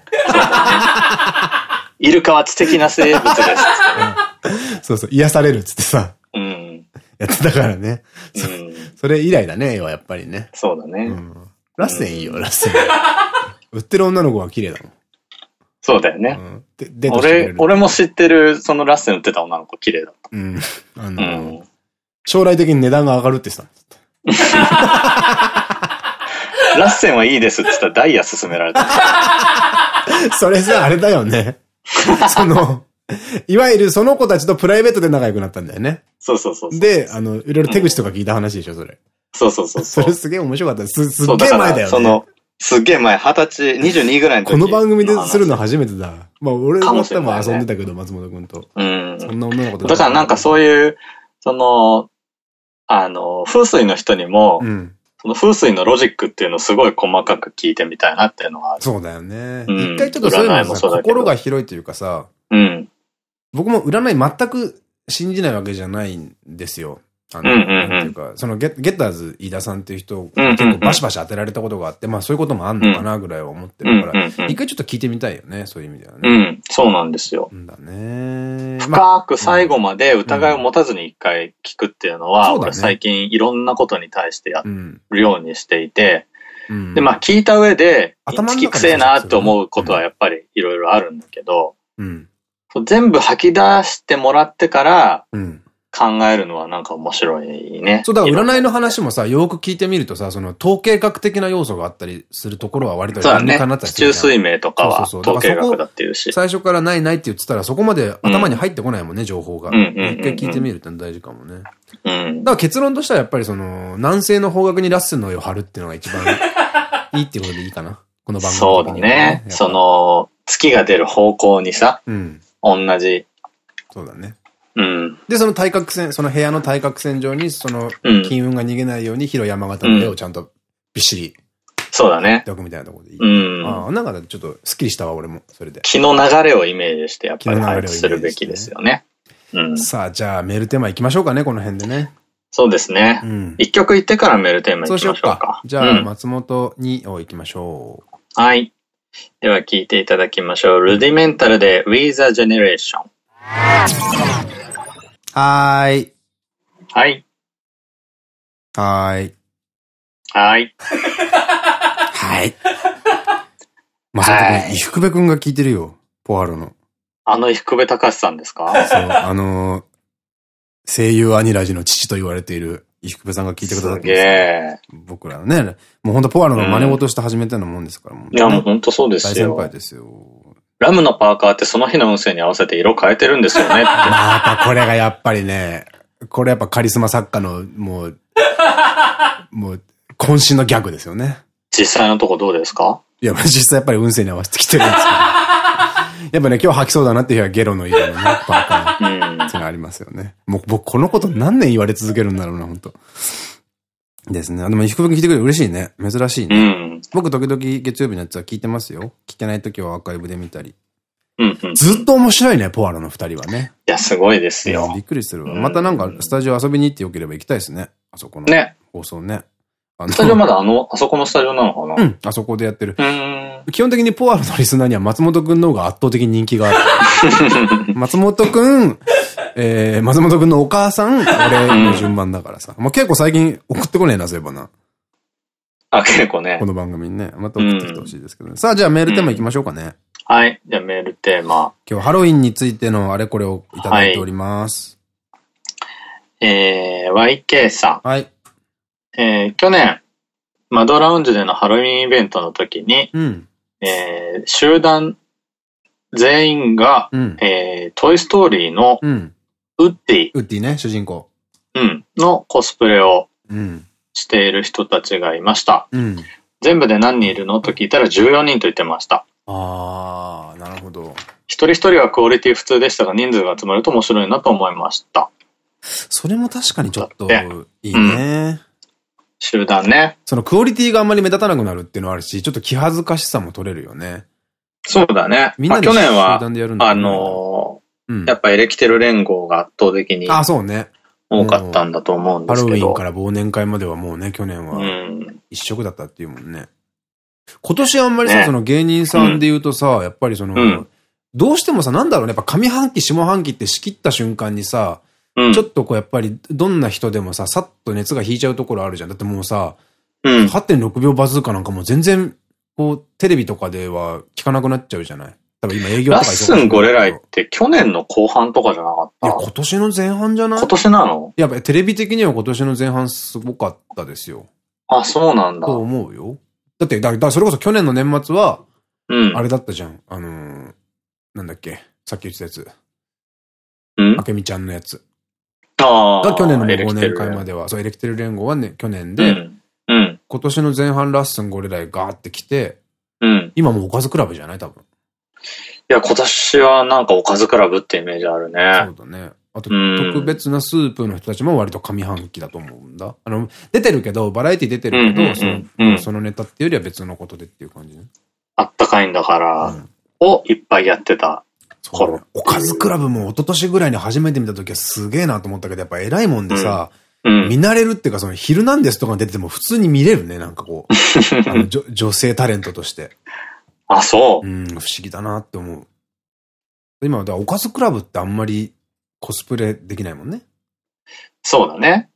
イルカは知的な生物ですっそうそう、癒されるっつってさ。うん。やってたからね。うん。それ以来だね、はやっぱりね。そうだね。うん。ラッセンいいよ、ラッセン。売ってる女の子は綺麗だもん。そうだよね。で、俺、俺も知ってる、そのラッセン売ってた女の子綺麗だった。うん。あの、将来的に値段が上がるってさ。ラッセンはいいですって言ったらダイヤ勧められた。それさ、あれだよね。その、いわゆるその子たちとプライベートで仲良くなったんだよね。そうそうそうで、あの、いろいろ手口とか聞いた話でしょ、それ。そうそうそうそれすげえ面白かった。す、すっげえ前だよね。その、すっげえ前、二十歳、22ぐらいの時この番組でするの初めてだ。まあ、俺は多分遊んでたけど、松本くんと。うん。そんな女の子だからなんかそういう、その、あの、風水の人にも、うん、その風水のロジックっていうのをすごい細かく聞いてみたいなっていうのはある。そうだよね。うん、一回ちょっとそういうのさ、心が広いというかさ、うん。僕も占い全く信じないわけじゃないんですよ。あの、なんていうか、そのゲゲッターズ飯田さんっていう人、結構バシバシ当てられたことがあって、まあそういうこともあんのかなぐらいは思ってるから、一回ちょっと聞いてみたいよね、そういう意味ではね。うん、そうなんですよ。だね。深く最後まで疑いを持たずに一回聞くっていうのは、俺最近いろんなことに対してやるようにしていて、で、まあ聞いた上で、頭きくせえなって思うことはやっぱりいろいろあるんだけど、全部吐き出してもらってから、うん考えるのはなんか面白いね。そう、だから占いの話もさ、よく聞いてみるとさ、その統計学的な要素があったりするところは割と理にかなったりする。地中水明とかは統計学だっていうし。最初からないないって言ってたらそこまで頭に入ってこないもんね、情報が。一回聞いてみるって大事かもね。うん。だから結論としてはやっぱりその、南西の方角にラッスンの絵を貼るっていうのが一番いいっていうことでいいかな。この番組、そうだね。その、月が出る方向にさ、うん、同じ。そうだね。うん。で、その対角線、その部屋の対角線上に、その、金運が逃げないように、広山形の絵をちゃんとびっしり。そうだね。っておくみたいなところでいい。うん。ああ、なんかちょっとスッキリしたわ、俺も、それで。気の流れをイメージして、やっぱり配置するべきですよね。うん。さあ、じゃあメールテーマ行きましょうかね、この辺でね。そうですね。うん。一曲行ってからメールテーマ行きましょうか。そうしようか。じゃあ、松本に行きましょう。はい。では聴いていただきましょう。ルディメンタルで We the Generation。はーい。はい。はーい。はい。はい。まさかね、伊福部くんが聞いてるよ。ポアロの。あの伊福部隆さんですか？そう、あの声優アニラジの父と言われている伊福部さんが聞いてくださってます。僕らね、もう本当ポアロの真似事して始めたようなもんですから、いや、もう本当そうですよ。大先輩ですよ。ラムのパーカーってその日の運勢に合わせて色変えてるんですよねって。またこれがやっぱりね、これやっぱカリスマ作家のもう、もう、渾身のギャグですよね。実際のとこどうですか？いや、実際やっぱり運勢に合わせてきてるんですけど。やっぱね、今日吐きそうだなっていう日はゲロの色のね、パーカー。っていうのありますよね。もう僕このこと何年言われ続けるんだろうな、本当ですね。でも、福く聞いてくれる嬉しいね。珍しいね。うん、僕、時々月曜日のやつは聞いてますよ。聞けない時はアーカイブで見たり。ずっと面白いね、ポアロの二人はね。いや、すごいですよ。びっくりするわ。またなんか、スタジオ遊びに行ってよければ行きたいですね。あそこの。ね。放送ね。スタジオまだあの、あそこのスタジオなのかな？うん、あそこでやってる。基本的にポアロのリスナーには松本くんの方が圧倒的に人気がある。松本くん、えー、松本くんのお母さん、俺の順番だからさ。もう結構最近送ってこねえな、そういえばな。あ、結構ね。この番組にね。また送ってきてほしいですけど、ねうん、さあ、じゃあメールテーマ行きましょうかね。はい。じゃあメールテーマ。今日ハロウィンについてのあれこれをいただいております。はい、えー、YK さん。はい。えー、去年、マドラウンジでのハロウィンイベントの時に、うん、えー、集団全員が、うん、えー、トイストーリーの、うんウッディ。ウッディね、主人公。うん。のコスプレをしている人たちがいました。うん。全部で何人いるの？と聞いたら14人と言ってました。ああ、なるほど。一人一人はクオリティ普通でしたが人数が集まると面白いなと思いました。それも確かにちょっといいね。うん、集団ね。そのクオリティがあんまり目立たなくなるっていうのはあるし、ちょっと気恥ずかしさも取れるよね。そうだね。みんなで集団でやるんだ、ね、あのーやっぱエレキテル連合が圧倒的に。あ、そうね。多かったんだと思うんですけど。ハロウィンから忘年会まではもうね、去年は一色だったっていうもんね。今年あんまりさ、ね、その芸人さんで言うとさ、やっぱりその、うん、どうしてもさ、なんだろうね、やっぱ上半期、下半期って仕切った瞬間にさ、うん、ちょっとこうやっぱり、どんな人でもさ、さっと熱が引いちゃうところあるじゃん。だってもうさ、うん、8.6秒バズーカなんかもう全然、こう、テレビとかでは聞かなくなっちゃうじゃない多分今営業とかラッスンゴレライって去年の後半とかじゃなかった？いや、今年の前半じゃない？今年なの？やっぱテレビ的には今年の前半すごかったですよ。あ、そうなんだ。と思うよ。だって、だだそれこそ去年の年末は、うん。あれだったじゃん。あのー、なんだっけ？さっき言ってたやつ。うん？あけみちゃんのやつ。ああ。が去年の忘年会までは、そう、エレキテル連合はね、去年で、うん。うん、今年の前半ラッスンゴレライガーって来て、うん。今もおかずクラブじゃない？多分。いや、今年はなんかおかずクラブってイメージあるね。そうだね。あと、特別なスープの人たちも割と上半期だと思うんだ。あの、出てるけど、バラエティ出てるけど、その、そのネタっていうよりは別のことでっていう感じね。あったかいんだから、をいっぱいやってた頃。おかずクラブも一昨年ぐらいに初めて見た時はすげえなと思ったけど、やっぱ偉いもんでさ、見慣れるっていうか、その、ヒルナンデスとか出てても普通に見れるね、なんかこう。女性タレントとして。あ、そう。うん、不思議だなって思う。今、だおかずクラブってあんまりコスプレできないもんね。そうだね。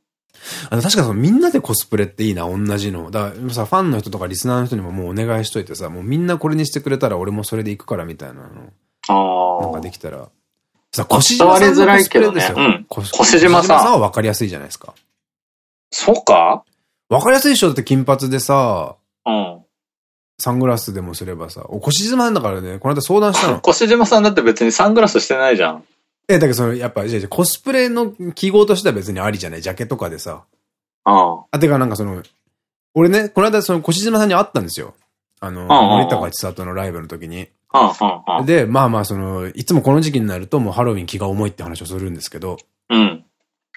あの、確かそのみんなでコスプレっていいな、同じの。だからさ、ファンの人とかリスナーの人にももうお願いしといてさ、もうみんなこれにしてくれたら俺もそれで行くからみたいなの。ああ。なんかできたら。さ、腰島さんのコスプレですよ。うん、腰島さん。は分かりやすいじゃないですか。そうか分かりやすいでしょだって金髪でさ、うん。サングラスでもすればさ、お、腰島なんだからね、この間相談したの。腰島さんだって別にサングラスしてないじゃん。え、だけどその、やっぱ、じゃコスプレの記号としては別にありじゃない？ジャケとかでさ。ああ。あ、てかなんかその、俺ね、この間その腰島さんに会ったんですよ。あの、森高千里のライブの時に。で、まあまあその、いつもこの時期になるともうハロウィン気が重いって話をするんですけど。うん。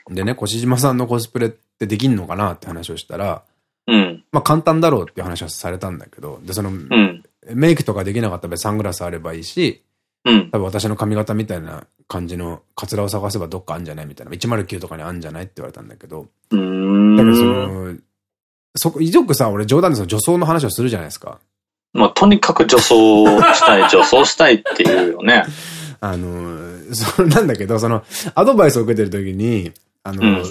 でね、腰島さんのコスプレってできんのかなって話をしたら、うん。まあ簡単だろうっていう話はされたんだけど、で、その、うん、メイクとかできなかったらサングラスあればいいし、うん。多分私の髪型みたいな感じのカツラを探せばどっかあんじゃないみたいな。109とかにあんじゃないって言われたんだけど。うん。だけどその、そこ、よくさ、俺冗談でその女装の話をするじゃないですか。まあ、とにかく女装したい、女装したいっていうよね。あの、そなんだけど、その、アドバイスを受けてる時に、あの、うん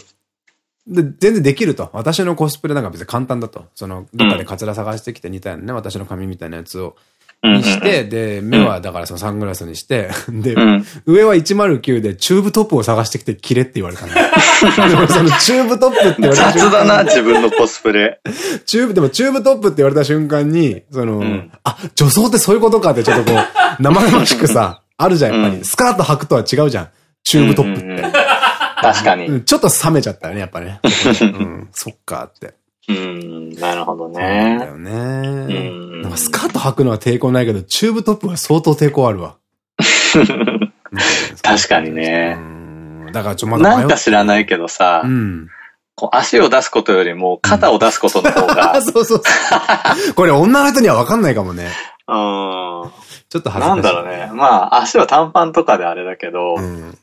で、全然できると。私のコスプレなんか別に簡単だと。その、どっかでカツラ探してきて似たようなね、私の髪みたいなやつを、にして、で、目はだからそのサングラスにして、で、上は109でチューブトップを探してきて着れって言われたの。で もそのチューブトップって言われた瞬間。雑だな、自分のコスプレ。チューブ、でもチューブトップって言われた瞬間に、その、あ、女装ってそういうことかってちょっとこう、生々しくさ、あるじゃん、やっぱり。スカート履くとは違うじゃん。チューブトップって。確かに。ちょっと冷めちゃったよね、やっぱね。うん、そっかって。うん、なるほどね。だよね。うん。なんかスカート履くのは抵抗ないけど、チューブトップは相当抵抗あるわ。確かにね。だからちょ、まだなんか知らないけどさ、うん。こう足を出すことよりも肩を出すことの方が。そうそうそう。これ女の人にはわかんないかもね。うん。ちょっと恥ずかしい。なんだろうね。まあ足は短パンとかであれだけど、うん、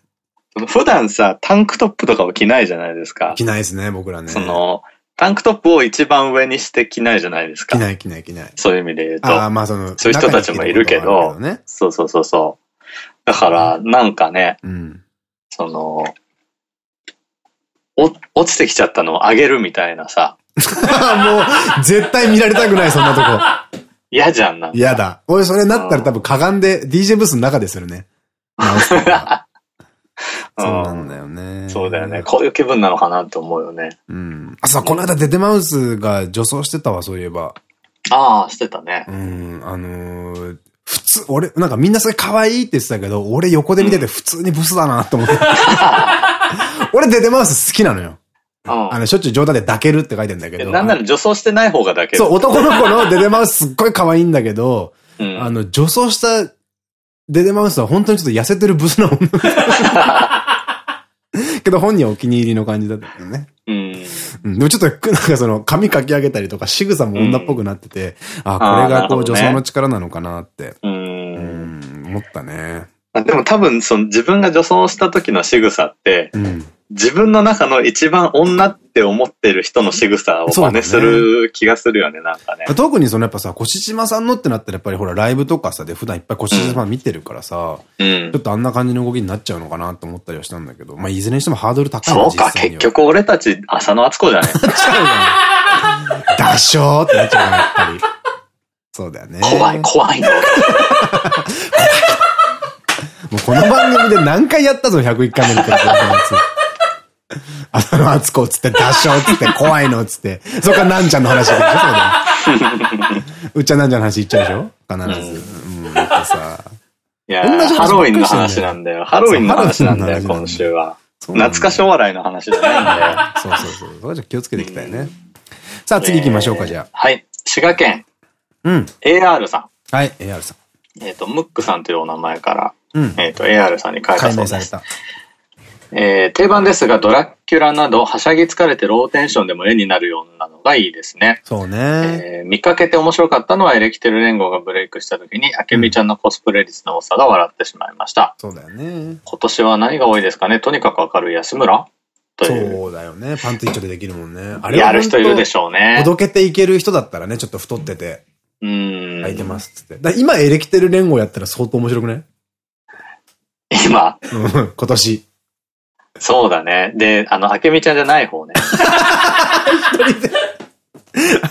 普段さ、タンクトップとかを着ないじゃないですか。着ないですね、僕らね。その、タンクトップを一番上にして着ないじゃないですか。着ない着ない着ない。そういう意味で言うと。ああ、まあその、そういう人たちもいるけど、ね、そうそうそうそう。だから、なんかね、うん、その、お、落ちてきちゃったのをあげるみたいなさ。もう、絶対見られたくない、そんなとこ。嫌じゃんな。嫌だ。俺、それなったら多分かがんで DJ ブースの中でするね。そうなんだよね。そうだよね。こういう気分なのかなって思うよね。うん。あ、さ、この間デデマウスが女装してたわ、そういえば。ああ、してたね。うん、あのー、普通、俺、なんかみんなそれ可愛いって言ってたけど、俺横で見てて普通にブスだなって思って。俺デデマウス好きなのよ。あの、しょっちゅう冗談で抱けるって書いてんだけど。なんなら女装してない方が抱ける。そう、男の子のデデマウスすっごい可愛いんだけど、うん、あの、女装したデデマウスは本当にちょっと痩せてるブスな女 けど本人はお気に入りの感じだったよね。うん。でもちょっと、なんかその、髪かき上げたりとか、仕草も女っぽくなってて、うん、あ、これがこう、女装の力なのかなって。うん。思ったね。でも多分、その、自分が女装した時の仕草って、うん、自分の中の一番女って思ってる人の仕草を真似する気がするよね、なんかね。特にそのやっぱさ、越島さんのってなったらやっぱりほらライブとかさ、で普段いっぱい越島さん見てるからさ、うん、ちょっとあんな感じの動きになっちゃうのかなと思ったりはしたんだけど、まあいずれにしてもハードル高いそうか、結局俺たち浅野敦子じゃねなっちゃうじゃん。ダッショーってなっちゃうやっぱり。そうだよね。怖い、怖いの。もうこの番組で何回やったぞ、101回目の時。あの、あつこつって、ダッショーつって、怖いのつって。そっからなんちゃんの話でしょ、うっちゃんなんちゃんの話言っちゃうでしょ必ず。うん、ってさ。いやハロウィンの話なんだよ。ハロウィンの話なんだよ、今週は。懐かしお笑いの話じゃないんだよ。そうそうそう。それじゃ気をつけていきたいね。さあ、次行きましょうか、じゃあ。はい。滋賀県。うん。AR さん。はい、AR さん。えっと、ムックさんというお名前から、うん、えっと、AR さんに変えたそうです。えー、定番ですが、ドラキュラなど、はしゃぎ疲れてローテンションでも絵になるようなのがいいですね。そうね。えー、見かけて面白かったのは、エレキテル連合がブレイクした時に、あけみちゃんのコスプレ率の多さが笑ってしまいました。そうだよね。今年は何が多いですかね？とにかく明るい安村そうだよね。パンツ一丁でできるもんね。あれやる人いるでしょうね。ほどけていける人だったらね、ちょっと太ってて。うん。空いてますっつって。今エレキテル連合やったら相当面白くない？今？今年。そうだね。で、あの、あけみちゃんじゃない方ね。一人で。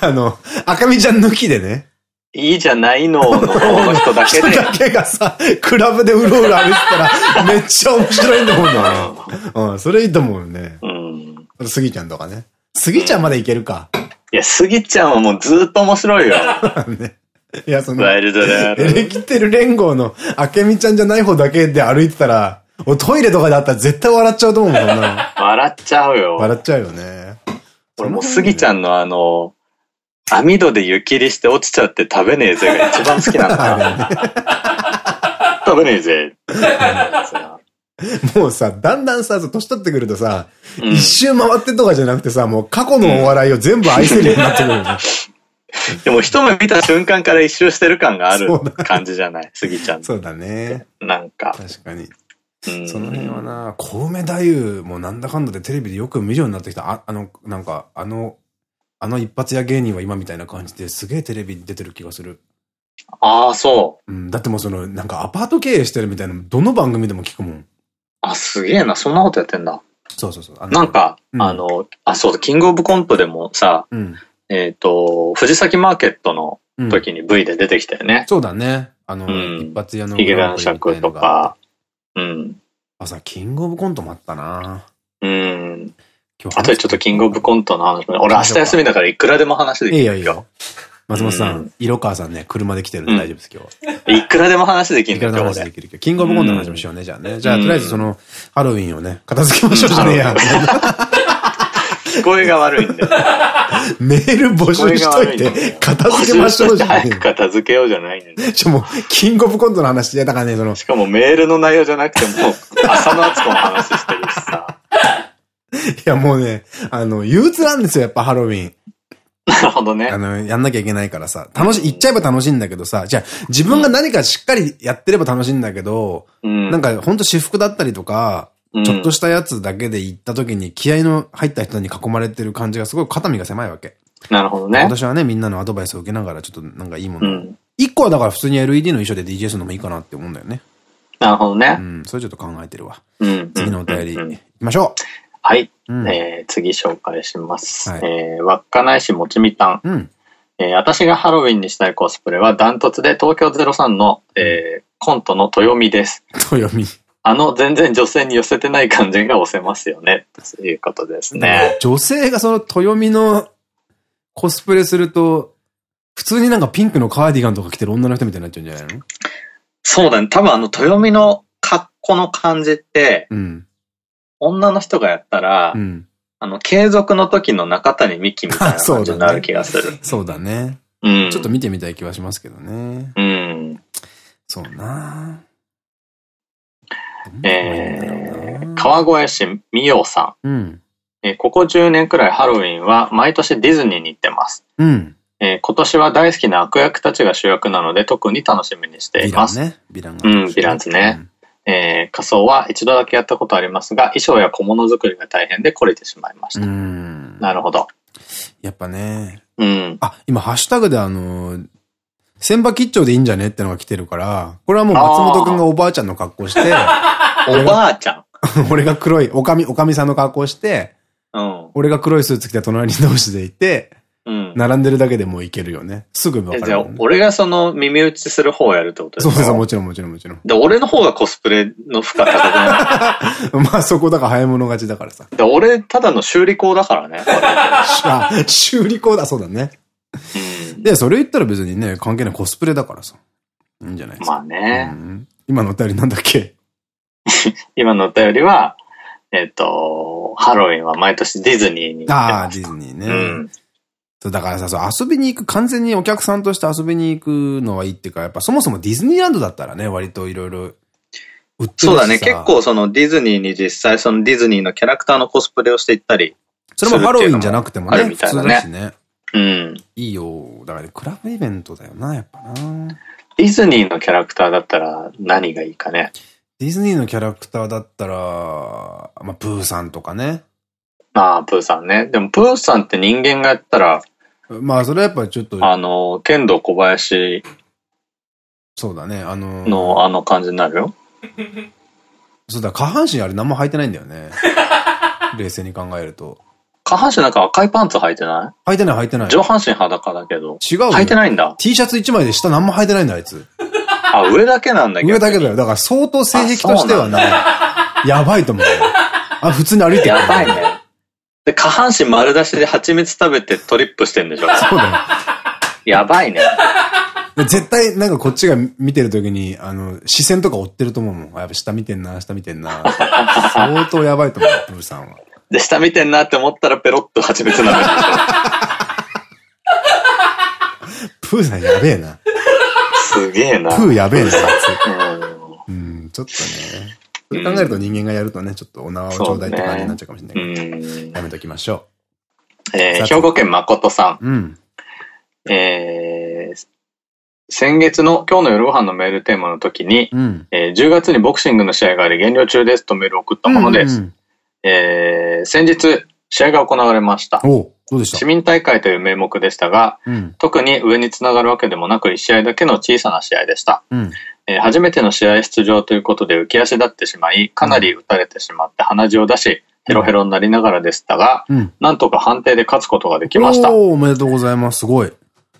あの、あかみちゃん抜きでね。いいじゃないのの方の人だけで。だけがさ、クラブでうろうろ歩いてたら、めっちゃ面白いんだもんな。うん、それいいと思うね。うん。スギちゃんとかね。スギちゃんまでいけるか。いや、スギちゃんはもうずっと面白いよ。ね。いや、その、エレキテル連合のあけみちゃんじゃない方だけで歩いてたら、トイレとかであったら絶対笑っちゃうと思うもんな。笑っちゃうよ。笑っちゃうよね。俺もうスギちゃんのあの、網戸で湯切りして落ちちゃって食べねえぜが一番好きなんだ。食べねえぜ。もうさ、だんだんさ、年取ってくるとさ、うん、一周回ってとかじゃなくてさ、もう過去のお笑いを全部愛せるようになってくるよね。でも一目見た瞬間から一周してる感がある感じじゃない？スギちゃん。そうだね。なんか。確かに。その辺はな、小梅太夫もなんだかんだでテレビでよく見るようになってきた。ああの、なんか、あの、あの一発屋芸人は今みたいな感じですげえテレビに出てる気がする。ああ、そう。うん。だってもうその、なんかアパート経営してるみたいな、どの番組でも聞くもん。あ、すげえな。そんなことやってんだ。そうそうそう。なんか、うん、あの、あ、そうだ、キングオブコントでもさ、うん、えっと、藤崎マーケットの時に V で出てきたよね。うん、そうだね。あの、一発屋の。ヒゲ男爵とか。うん。あ、さ、キングオブコントもあったなうん。あとでちょっとキングオブコントの話も、俺明日休みだからいくらでも話できる。いいよ、いいよ。松本さん、色川さんね、車で来てるんで大丈夫です、今日は。いくらでも話できるいくらでも話できるキングオブコントの話もしようね、じゃあね。じゃあ、とりあえずその、ハロウィンをね、片付けましょうじゃねえや。聞こえが悪いんだよ。メール募集しといて、片付けましょうじゃない。片付けようじゃないんだよ。ちょ、もう、キングオブコントの話で、だからね、その。しかもメールの内容じゃなくても、浅野敦子の話してるしさ。いや、もうね、あの、憂鬱なんですよ、やっぱハロウィン。なるほどね。あの、やんなきゃいけないからさ。楽しい、行っちゃえば楽しいんだけどさ、じゃあ、自分が何かしっかりやってれば楽しいんだけど、うん、なんかほんと私服だったりとか、ちょっとしたやつだけで行った時に気合の入った人に囲まれてる感じがすごい肩身が狭いわけ。なるほどね。私はね、みんなのアドバイスを受けながらちょっとなんかいいもの。一、うん、個はだから普通に LED の衣装で DJ するのもいいかなって思うんだよね。なるほどね。うん、それちょっと考えてるわ。うん。次のお便り、行きましょう。はい。うん、えー、次紹介します。はい、えー、稚内市もちみたん。うん。えー、私がハロウィンにしたいコスプレはダントツで東京03の、えー、コントの豊美です。豊美。あの、全然女性に寄せてない感じが押せますよね。ということですね。女性がその豊美のコスプレすると、普通になんかピンクのカーディガンとか着てる女の人みたいになっちゃうんじゃないの？そうだね。多分あの豊美の格好の感じって、うん、女の人がやったら、うん、あの、継続の時の中谷美紀みたいな感じになる気がする。そうだね。うん。ちょっと見てみたい気はしますけどね。うん。そうなえー、川越市美陽さん。うん。えー、ここ10年くらいハロウィンは毎年ディズニーに行ってます。うん。えー、今年は大好きな悪役たちが主役なので特に楽しみにしています。ね。ヴィランが、ね。うん、ヴィランズね。うんえー、仮装は一度だけやったことありますが、衣装や小物作りが大変で懲りてしまいました。なるほど。やっぱね。うん。あ、今、ハッシュタグであのー、千葉吉兆でいいんじゃね？ってのが来てるから、これはもう松本くんがおばあちゃんの格好して、おばあちゃん 俺が黒い、おかみ、おかみさんの格好して、うん。俺が黒いスーツ着て隣同士でいて、うん。並んでるだけでもういけるよね。すぐ分かる、ね、じゃあ、俺がその耳打ちする方をやるってことですか？そうそう、もちろんもちろんもちろん。で、俺の方がコスプレの負荷高くない まあそこだから早い者勝ちだからさ。で、俺、ただの修理工だからね。あ、修理工だ、そうだね。うん、で、それ言ったら別にね、関係ないコスプレだからさ。いいんじゃないですか。まあね。うん、今のお便りなんだっけ？今のお便りは、えっ、と、ハロウィンは毎年ディズニーにああ、ディズニーね。うん。そうだからさ、そう遊びに行く、完全にお客さんとして遊びに行くのはいいっていうか、やっぱそもそもディズニーランドだったらね、割といろいろ売ってるそうだね、結構そのディズニーに実際そのディズニーのキャラクターのコスプレをしていったり。それもハロウィンじゃなくてもね、普通だしね。うん。いいよ。だからクラブイベントだよな、やっぱな。ディズニーのキャラクターだったら何がいいかね。ディズニーのキャラクターだったら、まあ、プーさんとかね。ああ、プーさんね。でも、プーさんって人間がやったら、まあ、それはやっぱりちょっと。あの、剣道小林。そうだね、あのー、の、あの感じになるよ。そうだ、下半身あれ何も履いてないんだよね。冷静に考えると。下半身なんか赤いパンツ履いてない？履いてない履いてない。上半身裸だけど。違う。履いてないんだ。T シャツ1枚で下何も履いてないんだ、あいつ。あ、上だけなんだけど。上だけだよ。だから相当性癖としてはね、やばいと思うよ。あ、普通に歩いてる。やばいね。で、下半身丸出しで蜂蜜食べてトリップしてんでしょそうだよ。やばいね。絶対なんかこっちが見てるときに、あの、視線とか追ってると思うもん。やっぱ下見てんな、下見てんな。相当やばいと思う、プーさんは。で、下見てんなって思ったらペロッと蜂蜜舐め。プーさんやべえな。すげえな。プーやべえな、うん、ちょっとね。それ考えると人間がやるとね、ちょっとお縄をちょうだいって感じになっちゃうかもしれないけど、やめときましょう。えー、兵庫県誠さん。うん。えー、先月の今日の夜ご飯のメールテーマの時に、うん、えー、10月にボクシングの試合があり減量中ですとメールを送ったものです。え先日、試合が行われました。おどうでした？市民大会という名目でしたが、うん、特に上につながるわけでもなく1試合だけの小さな試合でした。うん、えー、初めての試合出場ということで浮き足立ってしまい、かなり打たれてしまって鼻血を出し、ヘロヘロになりながらでしたが、うん、なんとか判定で勝つことができました。おおめでとうございます。すごい。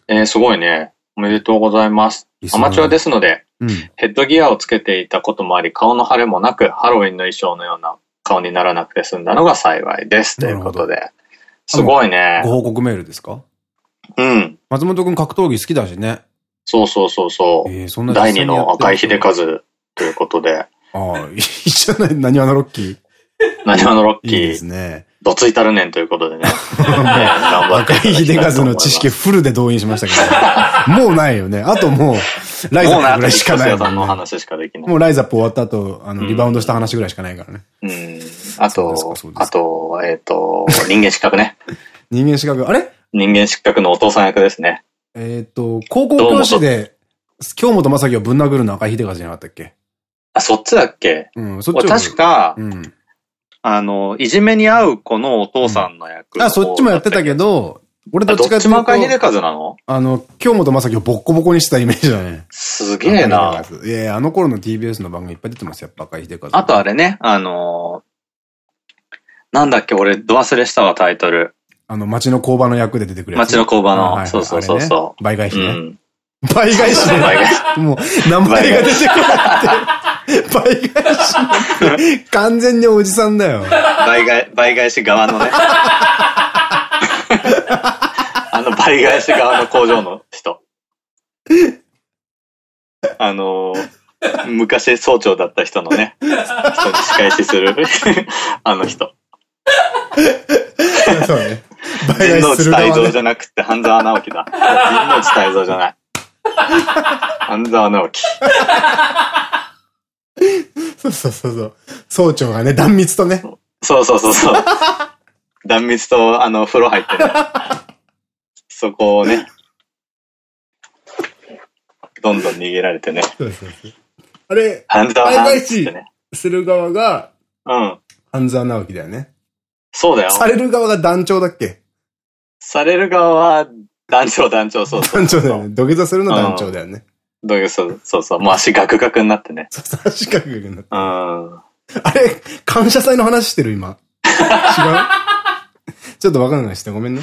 えー、すごいね。おめでとうございます。アマチュアですので、うん、ヘッドギアをつけていたこともあり、顔の腫れもなく、ハロウィンの衣装のような顔にならなくて済んだのが幸いです。ということで。すごいね。ご報告メールですか？うん。松本くん格闘技好きだしね。そうそうそうそう。えー、そんな第二の赤井秀和ということで。ああ、いいじゃない、何話のロッキー？何話のロッキー？いいですね。どついたるねんということでね。赤井秀和の知識フルで動員しましたけど、もうないよね。あともう、ライザップぐらいしかない、ね。の話しかできない。もうライザップ終わった後、あの、リバウンドした話ぐらいしかないからね。うん。あと、あと、えっと、人間失格ね。人間失格、あれ？人間失格のお父さん役ですね。えっと、高校教師で、京本正樹をぶん殴るの赤井秀和じゃなかったっけ？あ、そっちだっけ？うん、そっち確か、うん、あの、いじめに遭う子のお父さんの役、うん、あ、そっちもやってたけど、俺どっちかっていうと。どっちも赤井秀和なの？あの、京本正樹をボッコボコにしたイメージだね。すげえな。いやあの頃の TBS の番組いっぱい出てますよ、やっぱ赤井秀和。あとあれね、あのなんだっけ、俺、ど忘れしたわ、タイトル。あの、町の工場の役で出てくるやつ。町の工場の、そうそうそうそう。倍返しね。倍返しね。もう、名前が出てこなくて。倍返し。完全におじさんだよ。倍返、倍返し側のね。あの倍返し側の工場の人。あの昔総長だった人のね、人に仕返しする あの人。そうね。神之内泰造じゃなくて半沢直樹だ。神之内泰造じゃない。半沢直樹。そうそうそうそう。総長がね、断蜜とね。そうそうそうそう。断蜜と、あの、風呂入ってね。そこをね、どんどん逃げられてね。そうそうそう。あれ、半沢直樹する側が、うん。半沢直樹だよね。そうだよ。される側が団長だっけ？される側は団長団長、そうそう。団長だよね。土下座するの団長だよね。土下座、そうそう。もう足ガクガクになってね。そうそう、足ガクガクになって。うん。あれ、感謝祭の話してる今？違う？ちょっとわかんないしてごめんね。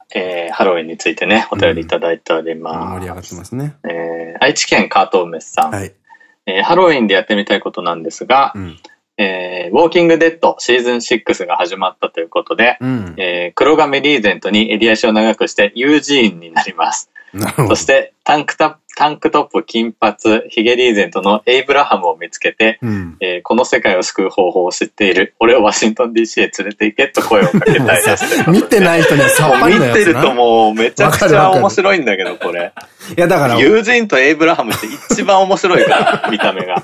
えー、ハロウィンについてね、お便りいただいております。盛り上がってますね。えー、愛知県カートウメスさん。はい。えー、ハロウィンでやってみたいことなんですが、うん、えー、ウォーキングデッドシーズン6が始まったということで、うん、えー、黒髪リーゼントに襟足を長くしてユージーンになります。そして、タンクタタンクトップ、金髪、ヒゲリーゼントのエイブラハムを見つけて、うん、えー、この世界を救う方法を知っている、俺をワシントン DC へ連れて行けと声をかけたいです。見てない人にはさっぱり見てるともうめちゃくちゃ面白いんだけど、これ。いや、だから。友人とエイブラハムって一番面白いから、見た目が。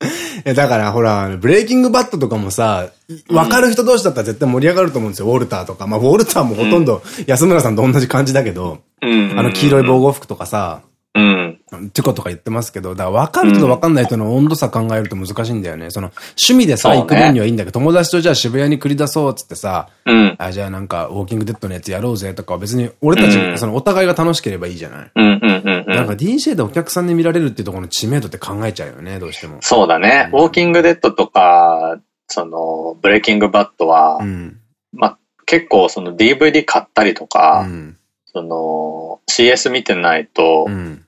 え、だからほら、ブレイキングバットとかもさ、わかる人同士だったら絶対盛り上がると思うんですよ、ウォルターとか。まあ、ウォルターもほとんど安村さんと同じ感じだけど、あの黄色い防護服とかさ、うん。チョコとか言ってますけど、だから分かる人と分かんない人の温度差考えると難しいんだよね。その、趣味でさ、行く分にはいいんだけど、友達とじゃあ渋谷に繰り出そうっつってさ、うん。あ、じゃあなんか、ウォーキングデッドのやつやろうぜとか別に、俺たち、その、お互いが楽しければいいじゃない。うんうんうんなんか DJ でお客さんに見られるっていうところの知名度って考えちゃうよね、どうしても。そうだね。ウォーキングデッドとか、その、ブレイキングバットは、うん、まあ、結構その DVD 買ったりとか、うん、その CS 見てないと、うん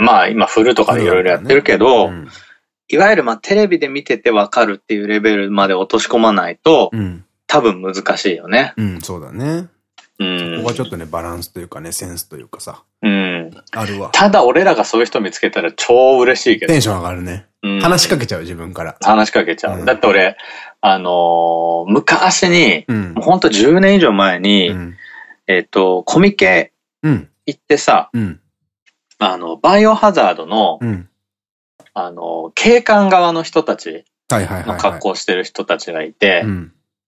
まあ今フルとかでいろいろやってるけど、ねうん、いわゆるまあテレビで見ててわかるっていうレベルまで落とし込まないと、うん、多分難しいよね。うん、そうだね。うん。ここはちょっとね、バランスというかね、センスというかさ。うん。あるわ。ただ俺らがそういう人見つけたら超嬉しいけど。テンション上がるね。うん、話しかけちゃう自分から。話しかけちゃう。うん、だって俺、あのー、昔に、うん、もうほんと10年以上前に、うん、えっと、コミケ行ってさ、うんあの、バイオハザードの、うん、あの、警官側の人たちの格好してる人たちがいて、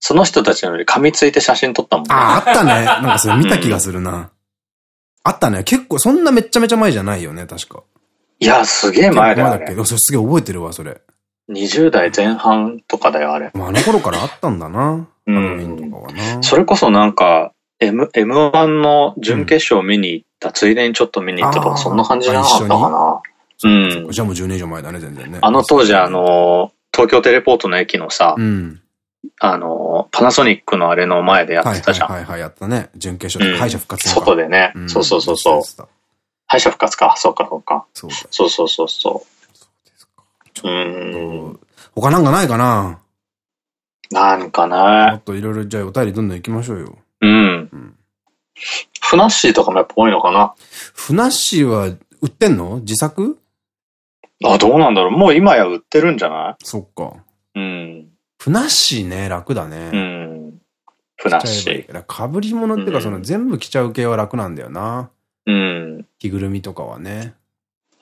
その人たちのより噛みついて写真撮ったもんね。あ、あったね。なんかそれ見た気がするな。うん、あったね。結構、そんなめっちゃめちゃ前じゃないよね、確か。いや、すげえ前だよ、ね。前だっけ？それすげえ覚えてるわ、それ。20代前半とかだよ、あれ。まあ、あの頃からあったんだな。うん。それこそなんか、M、M1 の準決勝見に行ったついでにちょっと見に行ったとか、そんな感じじゃなかったかな。うん。じゃあもう10年以上前だね、全然ね。あの当時、あの、東京テレポートの駅のさ、うん、あの、パナソニックのあれの前でやってたじゃん。はいはいやったね。準決勝とか敗者復活外でね。そうそうそうそう。敗者復活か。そうか、そうか。そうそうそうそうそう。うん。他なんかないかな？なんかなもっといろいろ、じゃあお便りどんどん行きましょうよ。うん。ふなっしーとかもやっぱ多いのかな？ふなっしーは売ってんの？自作？あ、どうなんだろう。もう今や売ってるんじゃない？そっか。うん。ふなっしーね、楽だね。うん。ふなっしー。かぶり物っていうか、その全部着ちゃう系は楽なんだよな。うん。着ぐるみとかはね。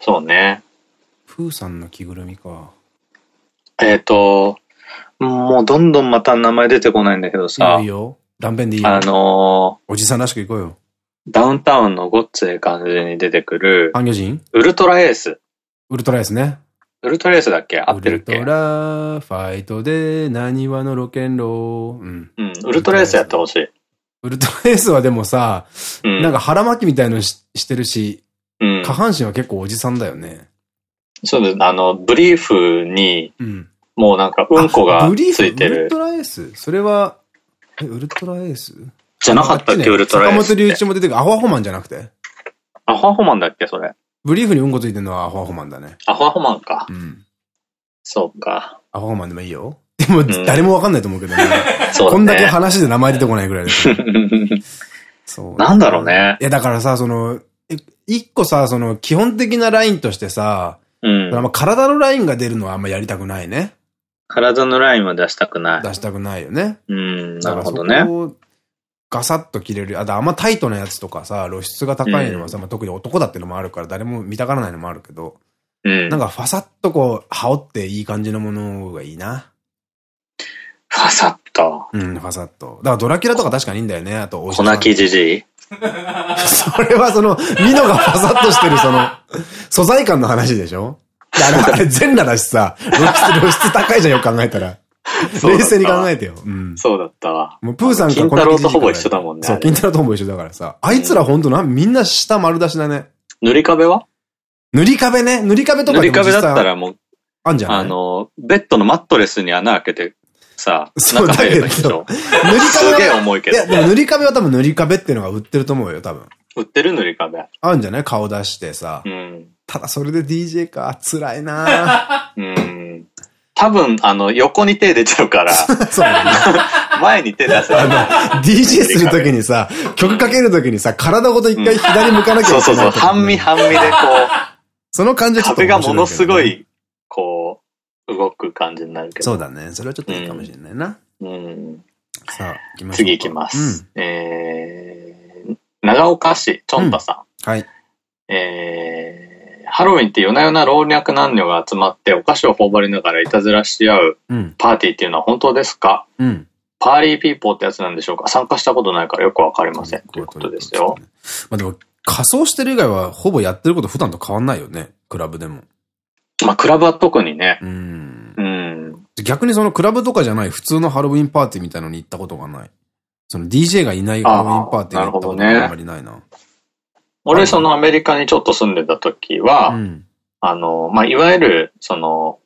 そうね。プーさんの着ぐるみか。えっと、もうどんどんまた名前出てこないんだけどさ。いいよ。断片でいいあのー、おじさんらしく行こうよ。ダウンタウンのごっつええ感じに出てくる、半魚人ウルトラエース。ウルトラエースね。ウルトラエースだっけ？合ってるっけ？ウルトラファイトで、何話のロケンロー。うん。うん。ウルトラエースやってほしい。ウルトラエースはでもさ、うん、なんか腹巻きみたいのししてるし、うん、下半身は結構おじさんだよね。そうです。あの、ブリーフに、うん、もうなんかうんこがついてる。ウルトラエース？それは、え、ウルトラエース？じゃなかったっけ、ウルトラエース。坂本龍一も出てくる。アホアホマンじゃなくてアホアホマンだっけ、それ。ブリーフにうんこついてるのはアホアホマンだね。アホアホマンか。うん。そうか。アホアホマンでもいいよ。でも、誰もわかんないと思うけどね。そうこんだけ話で名前出てこないぐらいで。そう。なんだろうね。いや、だからさ、その、一個さ、その、基本的なラインとしてさ、うん。体のラインが出るのはあんまやりたくないね。体のラインは出したくない。出したくないよね。うん、なるほどね。ガサッと切れる。あとあんまタイトなやつとかさ、露出が高いのはさ、うん、まあ、特に男だってのもあるから誰も見たがらないのもあるけど、うん、なんかファサッとこう、羽織っていい感じのものがいいな。ファサッと？うん、ファサッと。だからドラキュラとか確かにいいんだよね。あと、お粉木じじい？それはその、ミノがファサッとしてるその、素材感の話でしょ？あれ、あれ全裸だしさ、露出、露出高いじゃんよく考えたら。冷静に考えてよ。うん。そうだったわ。もうプーさんか金太郎とほぼ一緒だもんね。そう、金太郎とほぼ一緒だからさ。あいつらほんとな、みんな下丸出しだね。塗り壁は？塗り壁ね。塗り壁とか塗り壁だったらもう、あんじゃん。あの、ベッドのマットレスに穴開けて、さ、中入ればいいでしょ。塗り壁すげえ重いけど。いや、でも塗り壁は多分塗り壁っていうのが売ってると思うよ、多分。売ってる塗り壁。あるんじゃない？顔出してさ。うん。ただそれで DJ か、辛いな うん。多分、あの、横に手出ちゃうから。そうね。前に手出せあの、DJ するときにさ、曲かけるときにさ、体ごと一回左向かなきゃいけない、そうそうそう、半身半身でこう。その感じちょっと、壁がものすごい、こう、動く感じになるけど。そうだね。それはちょっといいかもしれないな。うん。さあ、行きましょう。次行きます。えー、長岡市、チョンタさん。はい。えー、ハロウィンって夜な夜な老若男女が集まってお菓子を頬張りながらいたずらし合うパーティーっていうのは本当ですか、うん、パーリーピーポーってやつなんでしょうか？参加したことないからよくわかりません。ということですよ。まあでも、仮装してる以外はほぼやってること普段と変わんないよね。クラブでも。まあ、クラブは特にね。うん。うん。逆にそのクラブとかじゃない普通のハロウィンパーティーみたいのに行ったことがない。その DJ がいないハロウィンパーティーに行ったことがあんまりないな。俺、そのアメリカにちょっと住んでた時は、うん、あの、まあ、いわゆる、その、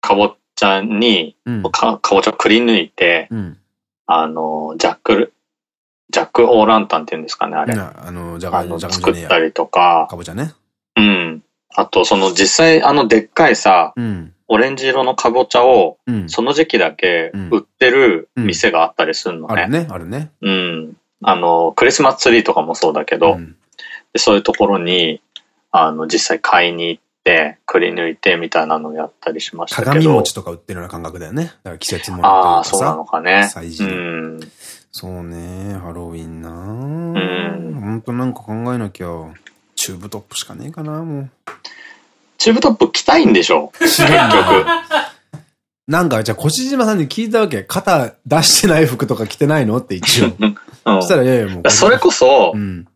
かぼちゃに、うん、かかぼちゃをくり抜いて、うん、あの、ジャック、ジャック・オーランタンって言うんですかね、あれ。あの、じゃがいも作ったりとか。かぼちゃね。うん。あと、その実際、あの、でっかいさ、うん、オレンジ色のかぼちゃを、その時期だけ売ってる店があったりするのね。あるね、あるね。うん。あの、クリスマスツリーとかもそうだけど、でそういうところに、あの、実際買いに行って、くり抜いてみたいなのをやったりしましたけど。鏡餅とか売ってるような感覚だよね。だから季節物とかああ、そうなのかね。祭事。うん。そうね、ハロウィンなうん。ほんとなんか考えなきゃ、チューブトップしかねえかな、もう。チューブトップ着たいんでしょ？結局。なんか、じゃあ、越島さんに聞いたわけ。肩出してない服とか着てないの？って一応。そしたら、いやいや、もう。それこそ、うん、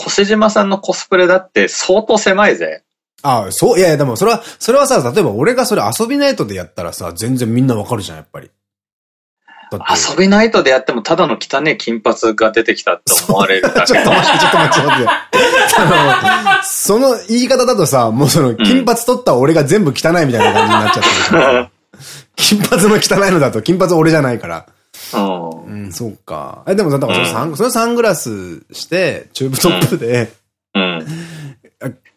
越島さんのコスプレだって相当狭いぜ。ああ、そう、いやいや、でもそれは、それはさ、例えば俺がそれ遊びナイトでやったらさ、全然みんなわかるじゃん、やっぱり。遊びナイトでやってもただの汚ね金髪が出てきたって思われる。ちょっと待って、ちょっと待って、待って。その言い方だとさ、もうその金髪取った俺が全部汚いみたいな感じになっちゃってる。金髪の汚いのだと金髪俺じゃないから。うん、そうか。え、でもだからそのサン、サングラスして、チューブトップで、うん。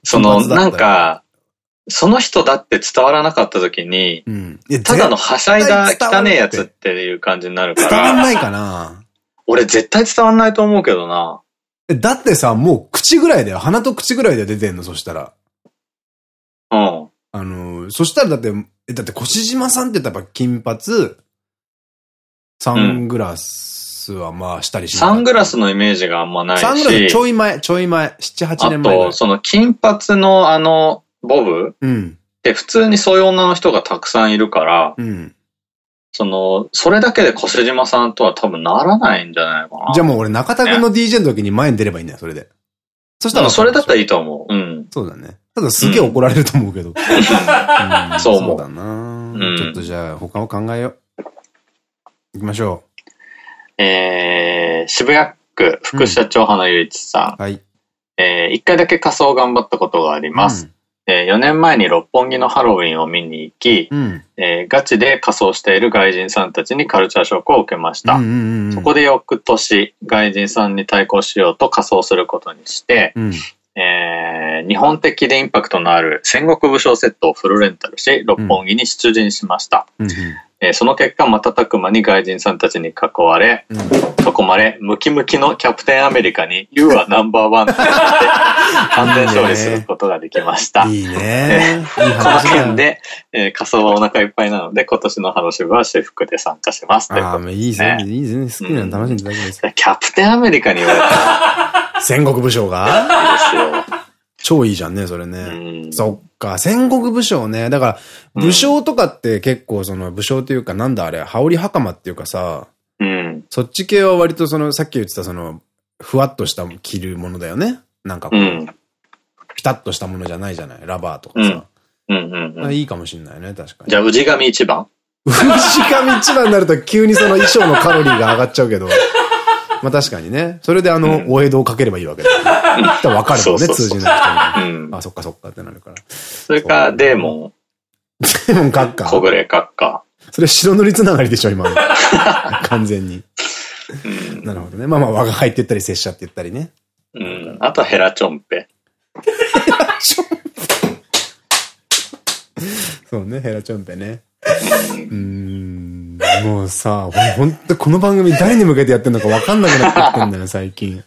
その、なんか、その人だって伝わらなかった時に、うん、ただのはしゃいだ汚ねえやつっていう感じになるから。伝わんないかな俺絶対伝わんないと思うけどな。だってさ、もう口ぐらいだよ。鼻と口ぐらいで出てんの、そしたら。うん。あの、そしたらだって、だって越島さんって言ったら金髪、サングラスはまあしたりしサングラスのイメージがあんまないし。サングラスちょい前、ちょい前、7、8年前。あと、その金髪のあの、ボブ？うん。で、普通にそういう女の人がたくさんいるから、うん。その、それだけで越島さんとは多分ならないんじゃないかな。じゃあもう俺中田君の DJ の時に前に出ればいいんだよ、それで。そしたら。それだったらいいと思う。うん。そうだね。ただすげえ怒られると思うけど。そう思う。そうだな、ちょっとじゃあ他を考えよう。行きましょう。えー、渋谷区副社長花雄一さん。はい。えー、一回だけ仮装頑張ったことがあります。うん、えー、4年前に六本木のハロウィンを見に行き、うん、えー、ガチで仮装している外人さんたちにカルチャーショックを受けました。そこで翌年、外人さんに対抗しようと仮装することにして、うん、えー、日本的でインパクトのある戦国武将セットをフルレンタルし、六本木に出陣しました。うんえー、その結果、瞬く間に外人さんたちに囲われ、うん、囲まれ、ムキムキのキャプテンアメリカに You are number one として完全勝利することができました。いいね。この件で、えー、仮装はお腹いっぱいなので、今年のハロシブは私服で参加します。ああ、いいですね。いいですね。好きなの楽しんでいただきます、キャプテンアメリカに言われたら。戦国武将が？超いいじゃんね、それね。そっか、戦国武将ね。だから、武将とかって結構その武将というか、なんだあれ、羽織袴っていうかさ、うん、そっち系は割とその、さっき言ってたその、ふわっとした着るものだよね。なんかこう、うん、ピタッとしたものじゃないじゃない？ラバーとかさ。いいかもしんないね、確かに。じゃあ、氏神一番 氏神一番になると急にその衣装のカロリーが上がっちゃうけど。まあ確かにね。それであの、お江戸をかければいいわけだ。わかるもんね、通じない人に。あ、そっかそっかってなるから。それか、デーモン。デーモン閣下。小暮閣下。それ白塗りつながりでしょ、今の。完全に。なるほどね。まあまあ、我が輩って言ったり、拙者って言ったりね。うん。あとヘラチョンペ。ヘラチョンペ。そうね、ヘラチョンペね。うん。もうさ、ほんとこの番組誰に向けてやってんのかわかんなくなってきてんだよ、最近。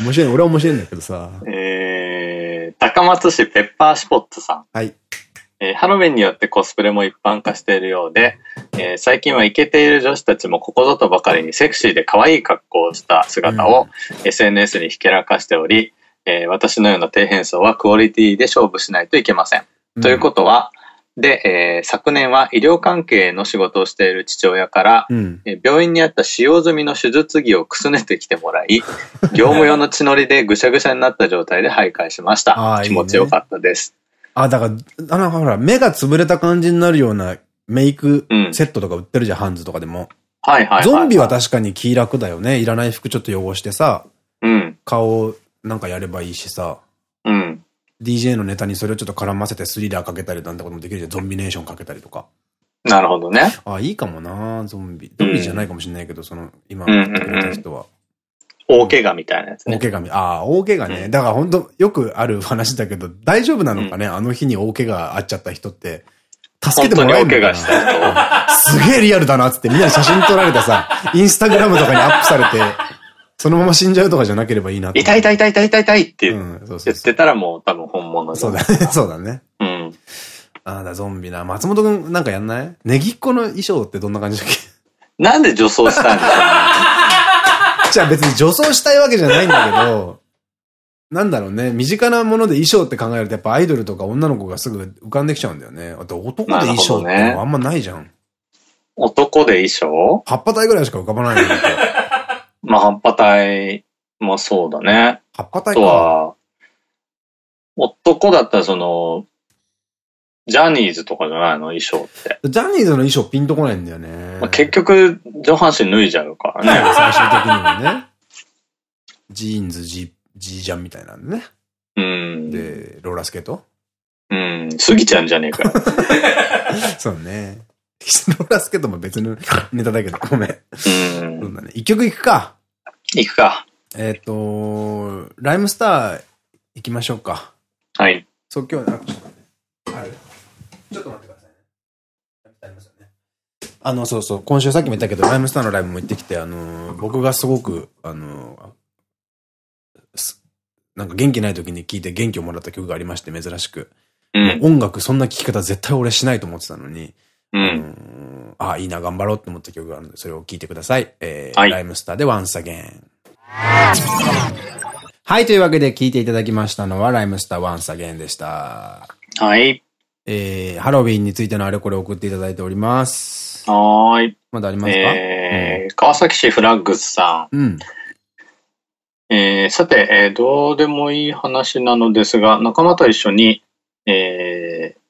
面白い、俺は面白いんだけどさ。えー、高松市ペッパーシポッツさん。はい。えー、ハロウィンによってコスプレも一般化しているようで、えー、最近はイケている女子たちもここぞとばかりにセクシーで可愛い格好をした姿を SNS にひけらかしており、えー、私のような底辺層はクオリティで勝負しないといけません。うん、ということは、で、えー、昨年は医療関係の仕事をしている父親から、うん、え病院にあった使用済みの手術着をくすねてきてもらい、業務用の血のりでぐしゃぐしゃになった状態で徘徊しました。気持ちよかったです。あ、だから、あの、ほら、目が潰れた感じになるようなメイクセットとか売ってるじゃん、うん、ハンズとかでも。はいはいゾンビは確かに気楽だよね。いらない服ちょっと汚してさ、うん、顔なんかやればいいしさ。うん。DJ のネタにそれをちょっと絡ませてスリラーかけたりなんてこともできるじゃん。ゾンビネーションかけたりとか。なるほどね。あ、いいかもなゾンビ。ゾンビじゃないかもしれないけど、その、今言ってくれた人は。大怪我みたいなやつね。大怪我み、ああ、大怪我ね。だから本当よくある話だけど、大丈夫なのかね、あの日に大怪我あっちゃった人って。助けてもらえるのかな？すげえリアルだなっつってみんな写真撮られてさ、インスタグラムとかにアップされて、そのまま死んじゃうとかじゃなければいいな痛い痛い痛い痛い痛い痛いって言ってたらもう多分本物そうだね。そうだね。うん。ああ、だ、ゾンビな。松本くんなんかやんない？ネギっ子の衣装ってどんな感じだっけ？なんで女装したんですかじゃあ別に女装したいわけじゃないんだけど、なんだろうね。身近なもので衣装って考えるとやっぱアイドルとか女の子がすぐ浮かんできちゃうんだよね。あと男で衣装ってあんまないじゃん。男で衣装？葉っぱ体ぐらいしか浮かばないんだまあ、葉っぱ体もそうだね。葉っぱ体とは、男だったらその、ジャニーズとかじゃないの？衣装って。ジャニーズの衣装ピンとこないんだよね。まあ、結局、上半身脱いじゃうからね。最終的にはね。ジーンズ、ジ、ジージャンみたいなんでね。うん。で、ローラースケートうん。過ぎちゃうんじゃねえか。そうね。ローラースケートも別の ネタだけど、ごめん。うん。だね。一曲いくか。いくか。えっと、ライムスター行きましょうか。はい。即興、あ、ちょっと待って。ちょっと待ってくださいね。ありますよね。あの、そうそう、今週さっきも言ったけど、ライムスターのライブも行ってきて、あの、僕がすごく、あの、なんか元気ない時に聴いて元気をもらった曲がありまして、珍しく。うん、音楽そんな聴き方絶対俺しないと思ってたのに、うん。あ、いいな、頑張ろうって思った曲があるので、それを聴いてください。えー、はい、ライムスターで Once Again。はい、というわけで聴いていただきましたのは、ライムスター Once Again でした。はい。えー、ハロウィンについてのあれこれ送っていただいております。はい。まだありますか？えー、うん、川崎市フラッグスさん。うん。えー、さて、えー、どうでもいい話なのですが、仲間と一緒に、えー、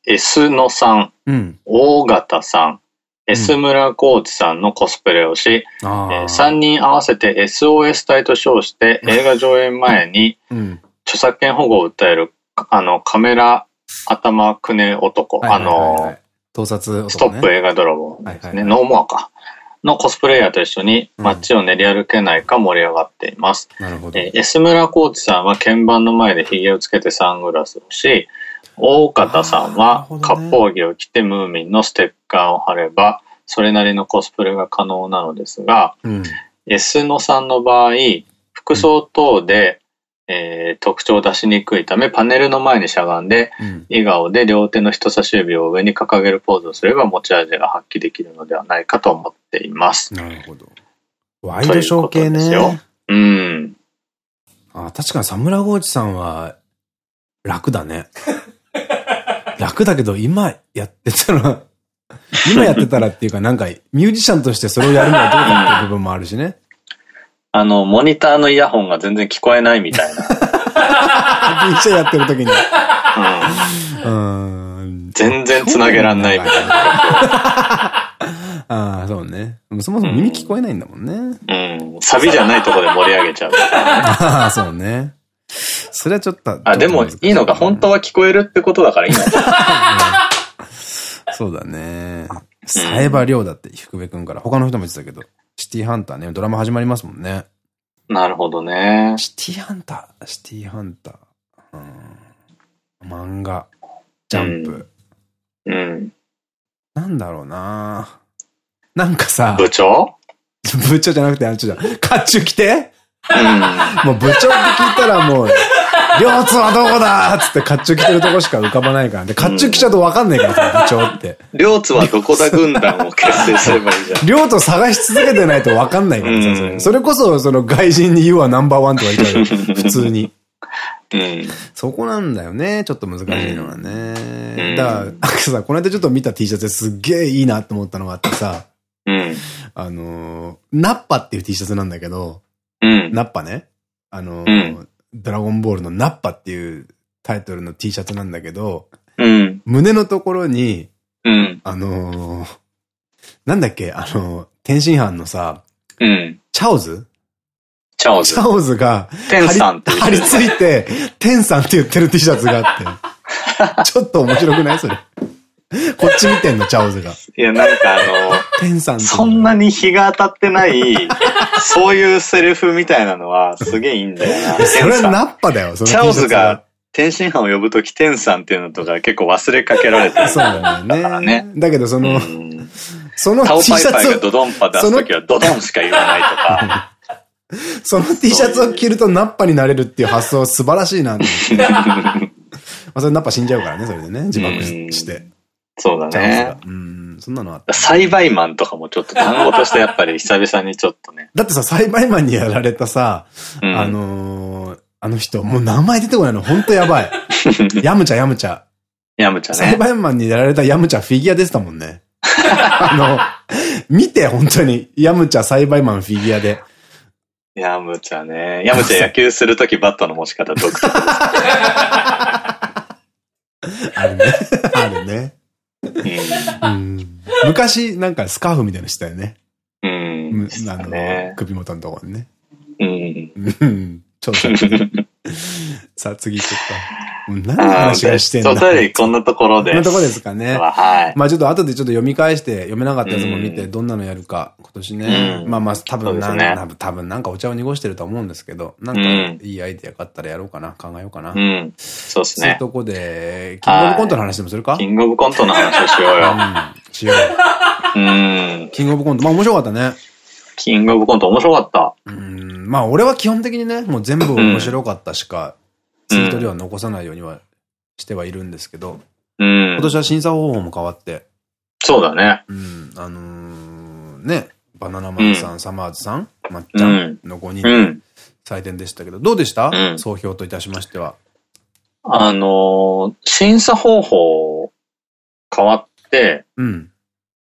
S 野さん、うん、大型さん、S 村コーチさんのコスプレをし、うん、えー、3人合わせて SOS 隊と称して映画上映前に著作権保護を訴えるあのカメラ頭くね男、あの、盗撮、ね、ストップ映画泥棒ですね、ノーモアか。のコスプレイヤーと一緒に街を練り歩けないか盛り上がっています。なるほど。えー、S 村コーチさんは鍵盤の前で髭をつけてサングラスをし、大方さんは割烹着を着てムーミンのステッカーを貼れば、それなりのコスプレが可能なのですが、うん、S 野さんの場合、服装等で、えー、特徴を出しにくいため、パネルの前にしゃがんで、うん、笑顔で両手の人差し指を上に掲げるポーズをすれば持ち味が発揮できるのではないかと思っています。なるほど。ワイドショー系ね。うん。あ確かにサムラゴーチさんは楽だね。楽だけど今やってたら 今やってたらっていうかなんかミュージシャンとしてそれをやるのはどうかっていう部分もあるしね。あの、モニターのイヤホンが全然聞こえないみたいな。DJ やってる時に。うん。うん。全然繋げらんないみたいな。ああ、そうね。そもそも耳聞こえないんだもんね。うん。サビじゃないとこで盛り上げちゃう、ああ、そうね。それはちょっと。あ、でもいいのか。本当は聞こえるってことだからいいのか。そうだね。サエバ亮だって、福部君から。他の人も言ってたけど。シティハンターね、ドラマ始まりますもんね。なるほどね。シティハンター、シティハンター。うん、漫画、ジャンプ。うん。うん、なんだろうななんかさ。部長？部長じゃなくて、あの、ちょっと、甲冑着てうん、もう部長って聞いたらもう、両津はどこだつって甲冑着てるとこしか浮かばないから。で、甲冑着ちゃうとわかんないからさ、部長って。両津はどこだ軍団を結成すればいいじゃん。両津探し続けてないとわかんないからさ、それ。それこそ、その外人に You はナンバーワンとか言っちゃう普通に。うん、そこなんだよね。ちょっと難しいのはね。うん、だから、さ、この間ちょっと見た T シャツですっげえいいなって思ったのがあってさ、うん、あのナッパっていう T シャツなんだけど、うん、ナッパね。あのー、ドラゴンボールのナッパっていうタイトルの T シャツなんだけど、うん、胸のところに、うん、あのー、なんだっけ、あのー、天津飯のさ、うん、チャオズ？チャオズ。チャオズが、天さんって貼り付いて、天さんって言ってる T シャツがあって、ちょっと面白くない？それ。こっち見てんの、チャオズが。いや、なんかあの、天さんそんなに日が当たってない、そういうセリフみたいなのはすげえいいんだよな。それはナッパだよ、そのチャオズが天津飯を呼ぶとき天さんっていうのとか結構忘れかけられてる。そうだよね。だね。だけどその、その T シャツを。タオパイパイがドドンパ出すときはドドンしか言わないとか。その T シャツを着るとナッパになれるっていう発想素晴らしいなって。まあそれナッパ死んじゃうからね、それでね。自爆して。そうだね。うん、そんなのあった。栽培マンとかもちょっと単語としてやっぱり久々にちょっとね。だってさ、栽培マンにやられたさ、うん、あのー、あの人、もう名前出てこないの、ほんとやばい。ヤムチャ、ヤムチャ。ヤムチャね。栽培マンにやられたヤムチャフィギュア出てたもんね。あの、見て、本当に。ヤムチャ栽培マンフィギュアで。ヤムチャね。ヤムチャ野球するときバットの持ち方独特です。あるね。あるね。うん、昔、なんかスカーフみたいなのしたよね。うん。あの、首元のところにね。うん。ちょっと。さあ次ちょっと。何の話がしてんのお便りこんなところで。こんなところですかね。はい。まあちょっと後でちょっと読み返して読めなかったやつも見て、どんなのやるか、今年ね。まあまあ多分なんか、多分なんかお茶を濁してると思うんですけど、なんかいいアイディアがあったらやろうかな、考えようかな。うん。そうですね。そういうとこで、キングオブコントの話でもするか？キングオブコントの話をしようよ。うん。しよう。うん。キングオブコント、まあ面白かったね。キングオブコント面白かった。うん。まあ俺は基本的にね、もう全部面白かったしか、ツイートでは残さないようにはしてはいるんですけど、うん。今年は審査方法も変わって。そうだね。うん。あのー、ね、バナナマンさん、うん、サマーズさん、まっちゃんの5人で採点でしたけど、どうでした、うん、総評といたしましては。あのー、審査方法変わって、うん。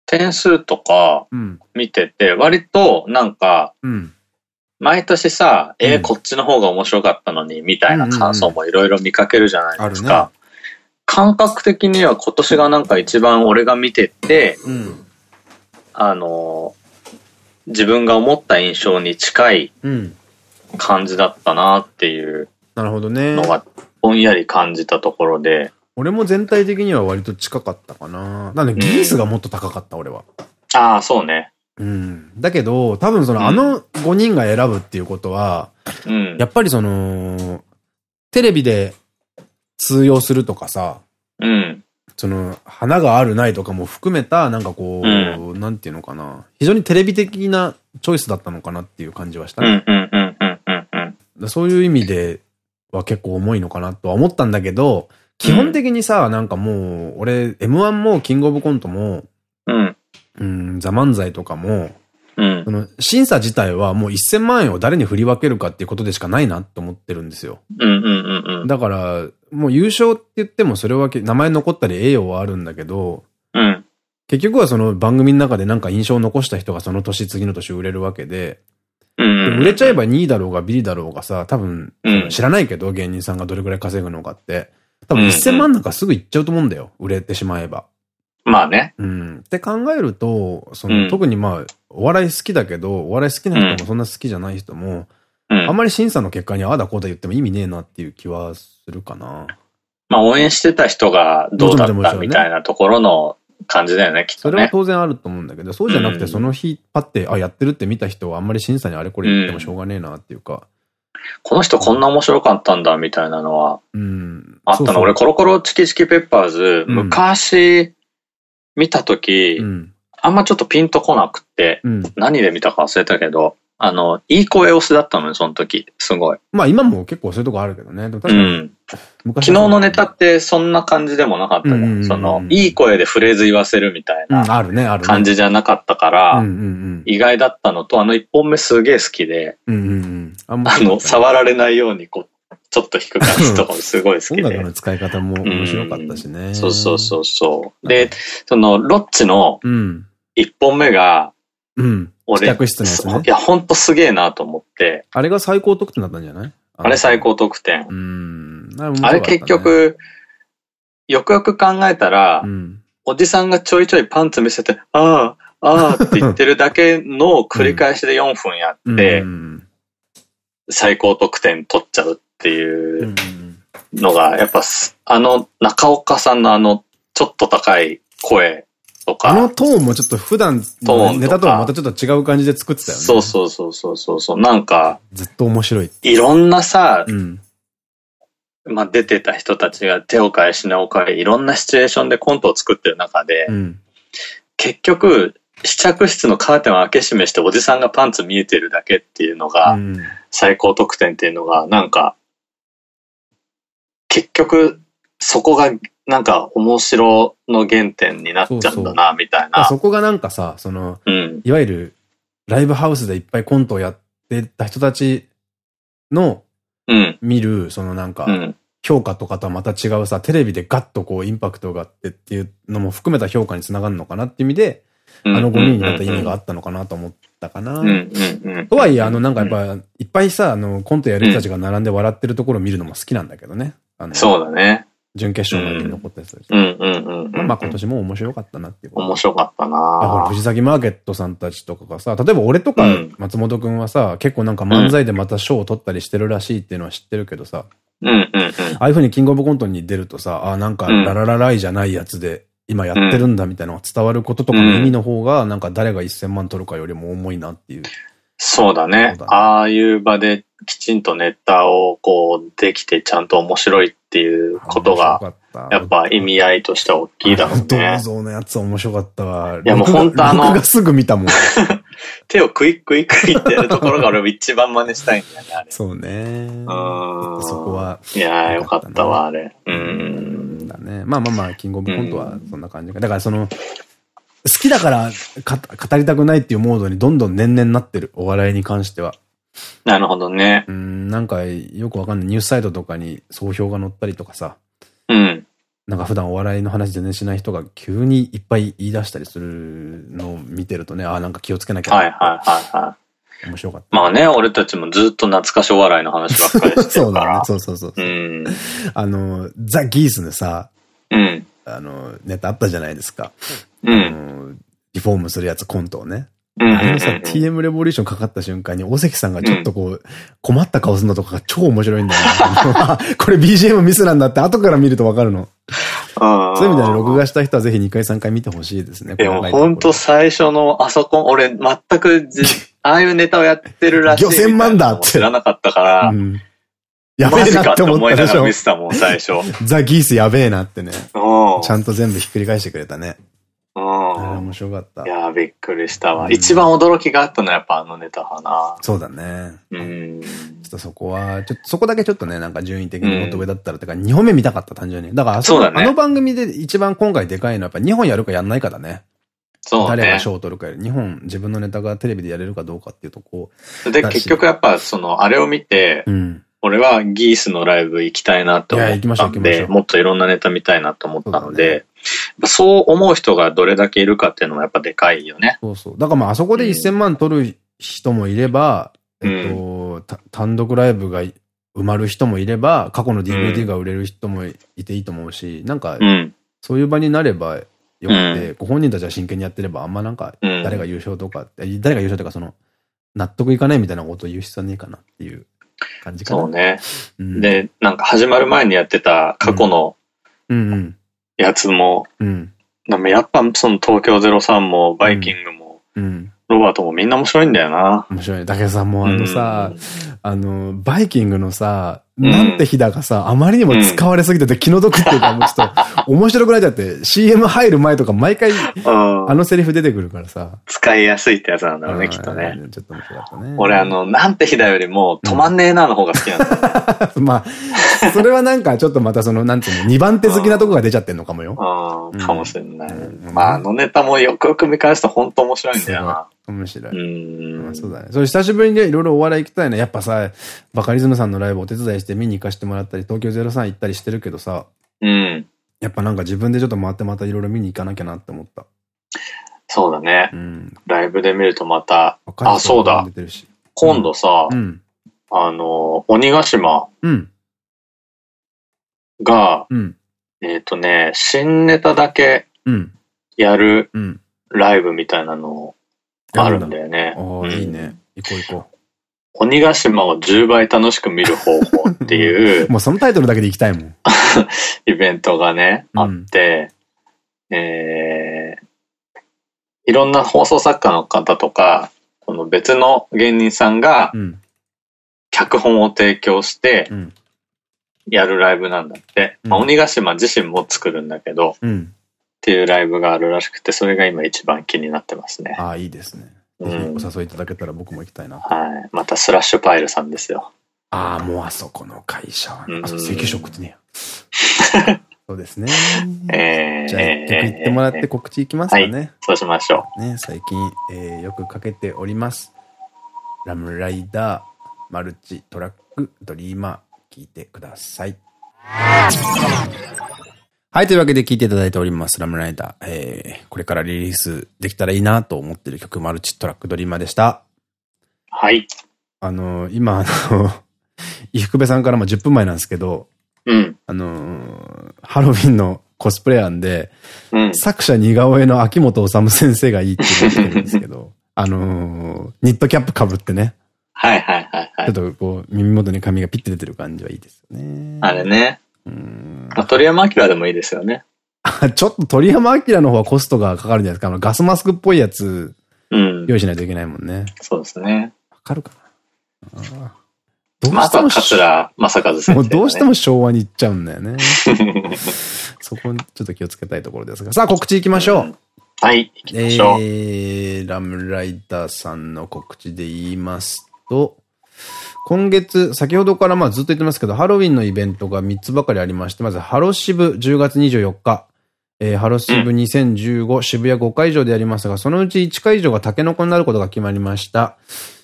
点数とか見てて、割となんか、毎年さ、えー、こっちの方が面白かったのに、みたいな感想もいろいろ見かけるじゃないですか。感覚的には今年がなんか一番俺が見てて、あの、自分が思った印象に近い感じだったなっていうのがぼんやり感じたところで、俺も全体的には割と近かったかな。なんで技術がもっと高かった、俺は。ああ、そうね。うん。だけど、多分その、あの5人が選ぶっていうことは、うん、やっぱりその、テレビで通用するとかさ、うん。その、花があるないとかも含めた、なんかこう、うん、なんていうのかな。非常にテレビ的なチョイスだったのかなっていう感じはしたね。そういう意味では結構重いのかなとは思ったんだけど、基本的にさ、なんかもう、俺、M1 もキングオブコントも、うん。うん、ザ・漫才とかも、うん、その審査自体はもう1000万円を誰に振り分けるかっていうことでしかないなって思ってるんですよ。だから、もう優勝って言ってもそれは名前残ったり栄誉はあるんだけど、うん、結局はその番組の中でなんか印象を残した人がその年次の年売れるわけで、売れちゃえば2位だろうがビリだろうがさ、多分、知らないけど芸人さんがどれくらい稼ぐのかって。多分1000万なんかすぐいっちゃうと思うんだよ。売れてしまえば。まあね。うん。って考えると、その、うん、特にまあ、お笑い好きだけど、お笑い好きな人もそんな好きじゃない人も、うん、あんまり審査の結果にああだこうだ言っても意味ねえなっていう気はするかな。まあ応援してた人がどうだったみたいなところの感じだよね、きっと、ね、それは当然あると思うんだけど、そうじゃなくてその日パッて、あ、やってるって見た人はあんまり審査にあれこれ言ってもしょうがねえなっていうか。この人こんな面白かったんだみたいなのは、うん。あったの。俺コロコロチキチキペッパーズ、昔、見たとき、うん、あんまちょっとピンとこなくて、うん、何で見たか忘れたけど、あの、いい声押しだったのよ、その時。すごい。まあ今も結構そういうとこあるけどね。うん。昨日のネタってそんな感じでもなかったね。その、いい声でフレーズ言わせるみたいな。あるね、ある感じじゃなかったから、意外だったのと、あの一本目すげえ好きで、あの、触られないようにこう、ちょっと弾く感じとかもすごい好きで。音楽の使い方も面白かったしね。そうそうそうそう。で、その、ロッチの一本目が、うん。俺、客室のやつね。いや、ほんとすげえなと思って。あれが最高得点だったんじゃない？あれ最高得点。うん。あれ結局、よくよく考えたら、うん、おじさんがちょいちょいパンツ見せて、ああ、ああって言ってるだけの繰り返しで4分やって、最高得点取っちゃうっていうのが、やっぱ、あの、中岡さんのあの、ちょっと高い声とか。あのトーンもちょっと普段のネタとはまたちょっと違う感じで作ってたよね。そうそうそうそうそう。なんか、ずっと面白い。いろんなさ、うん、まあ出てた人たちが手を変え品を変え、いろんなシチュエーションでコントを作ってる中で、うん、結局、試着室のカーテンを開け閉めしておじさんがパンツ見えてるだけっていうのが、最高得点っていうのが、なんか、結局、そこがなんか面白の原点になっちゃうんだな、みたいな。そこがなんかさ、その、うん、いわゆるライブハウスでいっぱいコントをやってた人たちの、見る、そのなんか、評価とかとはまた違うさ、テレビでガッとこうインパクトがあってっていうのも含めた評価につながるのかなっていう意味で、あの5人になった意味があったのかなと思ったかな。とはいえ、あのなんかやっぱ、いっぱいさ、あの、コントやる人たちが並んで笑ってるところを見るのも好きなんだけどね。そうだね。準決勝までに残ったやつです。まあ今年も面白かったなっていう。面白かったなあ、ほら、藤崎マーケットさんたちとかがさ、例えば俺とか松本くんはさ、結構なんか漫才でまた賞を取ったりしてるらしいっていうのは知ってるけどさ、ああいうふうにキングオブコントに出るとさ、あ、なんかラララライじゃないやつで、今やってるんだみたいなのが伝わることとかの意味の方が、なんか誰が1000万取るかよりも重いなっていう。そうだね。ああいう場できちんとネタをこうできてちゃんと面白いっていうことが、やっぱ意味合いとしては大きいだろうね。銅像のやつ面白かったわ。いやもう本当あの、がすぐ見たもん。手をクイックイクイってやるところが俺も一番真似したいんだよね、あれ。そうね。うん。そこは。いやーよかったわ、あれ。うん。だね。まあまあまあ、キングオブコントはそんな感じか。だからその、好きだから語りたくないっていうモードにどんどん年々なってる。お笑いに関しては。なるほどね。うん、なんかよくわかんないニュースサイトとかに総評が載ったりとかさ。うん。なんか普段お笑いの話全然しない人が急にいっぱい言い出したりするのを見てるとね、ああ、なんか気をつけなきゃ。はいはいはいはい。面白かった。まあね、俺たちもずっと懐かしお笑いの話ばっかりしてるから。そうだね。そうそうそう。うん。あの、ザ・ギースのさ、うん。あの、ネタあったじゃないですか。うん。リフォームするやつコントをね。あのさ、TM レボリューションかかった瞬間に、大関さんがちょっとこう、困った顔するのとかが超面白いんだよね。これ BGM ミスなんだって後から見るとわかるの。そういう意味では録画した人はぜひ2回3回見てほしいですね。でも本当最初のあそこ、俺全くああいうネタをやってるらしい。漁船マンだって。知らなかったから、うん、やべえなって思ったでしょ。見てたもん、最初。ザ・ギースやべえなってね。ちゃんと全部ひっくり返してくれたね。うん。面白かった。いやびっくりしたわ。一番驚きがあったのはやっぱあのネタかな。そうだね。うん。ちょっとそこは、ちょっとそこだけちょっとね、なんか順位的にもっと上だったら、てか2本目見たかった単純に。だからそうだね。あの番組で一番今回でかいのはやっぱ2本やるかやんないかだね。そうね。誰が賞を取るかより、日本自分のネタがテレビでやれるかどうかっていうとこで、結局やっぱその、あれを見て、うん、俺はギースのライブ行きたいなって思ったんで、もっといろんなネタ見たいなと思ったので、そう思う人がどれだけいるかっていうのはやっぱでかいよね。そうそう。だからまああそこで1000万取る人もいれば、うん、えっと、単独ライブが埋まる人もいれば、過去の DVD が売れる人もいていいと思うし、なんか、そういう場になればよくて、ご本人たちは真剣にやってれば、あんまなんか、誰が優勝とか、誰が優勝とか、その、納得いかないみたいなことを言う必要ねえかなっていう感じかな。そうね。で、なんか始まる前にやってた過去の、やつも、うん、やっぱその東京03もバイキングも、うんロバートもみんな面白いんだよな。面白い。だけどさ、もうあのさ、あの、バイキングのさ、なんて日だかさ、あまりにも使われすぎてて気の毒っていうか、もうちょっと 面白くなっちゃって、CM 入る前とか毎回、あのセリフ出てくるからさ。使いやすいってやつなんだろうね、きっとね。ちょっと面白かったね。俺あの、なんて日だよりも、止まんねえなの方が好きなんだ。まあ、それはなんかちょっとまたその、なんていうの、2番手好きなとこが出ちゃってんのかもよ。かもしれない。まあ、あのネタもよくよく見返すと本当面白いんだよな。面白い。うん。そうだね。それ久しぶりにね、いろいろお笑い行きたいね。やっぱさ、バカリズムさんのライブお手伝いして見に行かしてもらったり、東京03行ったりしてるけどさ。うん。やっぱなんか自分でちょっと回ってまたいろいろ見に行かなきゃなって思った。そうだね。うん。ライブで見るとまた、あ、そうだ。今度さ、うん、あの、鬼ヶ島が、うん、えっとね、新ネタだけやるライブみたいなのあるんだよね。ああ、いいね。行こう行こう。鬼ヶ島を10倍楽しく見る方法っていう。もうそのタイトルだけで行きたいもん。イベントがね、あって、えー、いろんな放送作家の方とか、この別の芸人さんが、脚本を提供して、やるライブなんだって。まあ、鬼ヶ島自身も作るんだけど、っていうライブがあるらしくて、それが今一番気になってますね。ああ、いいですね。お誘いいただけたら僕も行きたいな。はい。またスラッシュパイルさんですよ。ああ、もうあそこの会社は、ね、あそこ石食ってね そうですね。えー、じゃあ一曲言ってもらって告知いきますかね。はい、そうしましょう。ね、最近、えー、よくかけております。ラムライダー、マルチ、トラック、ドリーマー、聞いてください。はい、というわけで聴いていただいております、ラムライダー。えー、これからリリースできたらいいなと思ってる曲、マルチトラックドリーマーでした。はい。あの、今、あの、伊福部さんからも10分前なんですけど、うん。あの、ハロウィンのコスプレ案で、うん、作者似顔絵の秋元治先生がいいって言ってるんですけど、あのニットキャップ被ってね。はいはいはいはい。ちょっとこう、耳元に髪がピッて出てる感じはいいですよね。あれね。うん。まあ、鳥山明でもいいですよね。ちょっと鳥山明の方はコストがかかるんじゃないですか。あのガスマスクっぽいやつ、うん。用意しないといけないもんね。そうですね。わかるかな。どうしても。桂正和先生、ね、もうどうしても昭和に行っちゃうんだよね。そこにちょっと気をつけたいところですが。さあ、告知行きましょう。うん、はい、行きましょう。えー、ラムライダーさんの告知で言いますと、今月、先ほどからまあずっと言ってますけど、ハロウィンのイベントが3つばかりありまして、まず、ハロシブ10月24日、えー、ハロシブ2015、渋谷5会場でやりますが、そのうち1会場がタケノコになることが決まりました。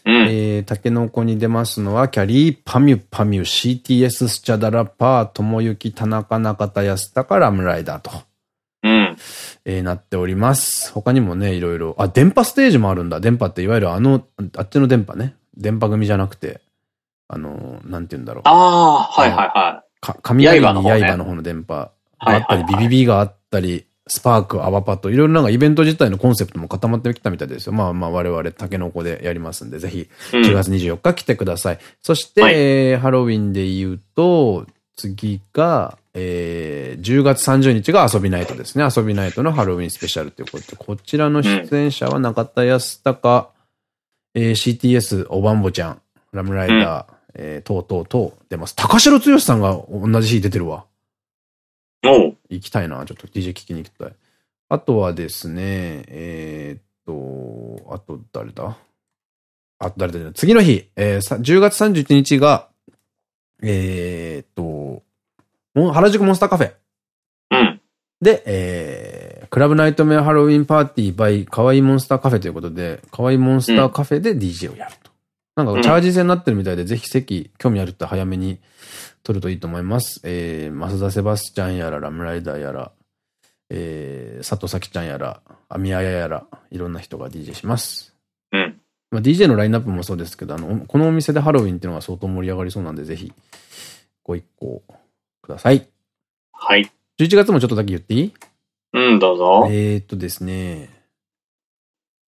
うん、えー、タケノコに出ますのは、キャリー、パミュ、パミュ、CTS、スチャダラパー、ともゆき、田中、中田、安高、ラムライダーと。うん。えー、なっております。他にもね、いろいろ。あ、電波ステージもあるんだ。電波っていわゆるあの、あっちの電波ね。電波組じゃなくて。あの、なんて言うんだろう。ああ、はいはいはい。か、雷に刃の方の電波があったり、ビビビがあったり、スパーク、アワパと、いろいろなんかイベント自体のコンセプトも固まってきたみたいですよ。まあまあ我々、タケノコでやりますんで、ぜひ、10月24日来てください。うん、そして、はい、えー、ハロウィンで言うと、次が、えー、10月30日が遊びナイトですね。遊びナイトのハロウィンスペシャルということで、こちらの出演者は中田康隆、うん、えー、CTS、おばんぼちゃん、ラムライダー、うん、えー、とうとうと出ます。高城剛さんが同じ日出てるわ。お行きたいな。ちょっと DJ 聞きに行きたい。あとはですね、えー、っと、あと誰だ？あと誰だ？次の日、えー、10月31日が、えー、っと、原宿モンスターカフェ。うん。で、えー、クラブナイトメアハロウィンパーティーバイかわいいモンスターカフェということで、かわいいモンスターカフェで DJ をやるなんかチャージ制になってるみたいで、ぜひ席興味あるって早めに取るといいと思います。えー、増田セバスチャンやら、ラムライダーやら、えー、佐藤咲ちゃんやら、アミアヤやら、いろんな人が DJ します。うん。まあ、DJ のラインナップもそうですけど、あの、このお店でハロウィンっていうのが相当盛り上がりそうなんで、ぜひ、ご一行ください。はい。11月もちょっとだけ言っていい？うん、どうぞ。えっとですね、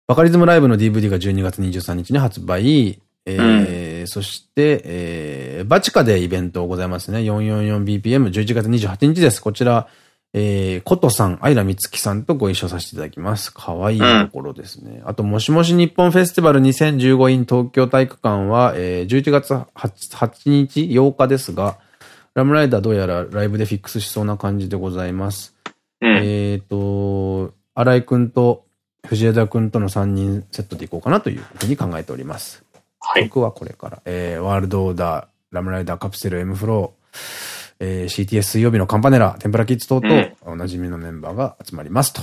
バカリズムライブの DVD が12月23日に発売。えー、うん、そして、えー、バチカでイベントございますね。444BPM11 月28日です。こちら、えー、ことさん、アイラみつきさんとご一緒させていただきます。かわいいところですね。うん、あと、もしもし日本フェスティバル2015 in 東京体育館は、えー、11月 8, 8日、8日ですが、ラムライダーどうやらライブでフィックスしそうな感じでございます。うん、えっと、新井くんと藤枝くんとの3人セットでいこうかなというふうに考えております。はい。僕はこれから、えー、ワールドオーダー、ラムライダーカプセル M フロー、えー、CTS 水曜日のカンパネラ、天ぷらキッズ等々、おなじみのメンバーが集まりますと。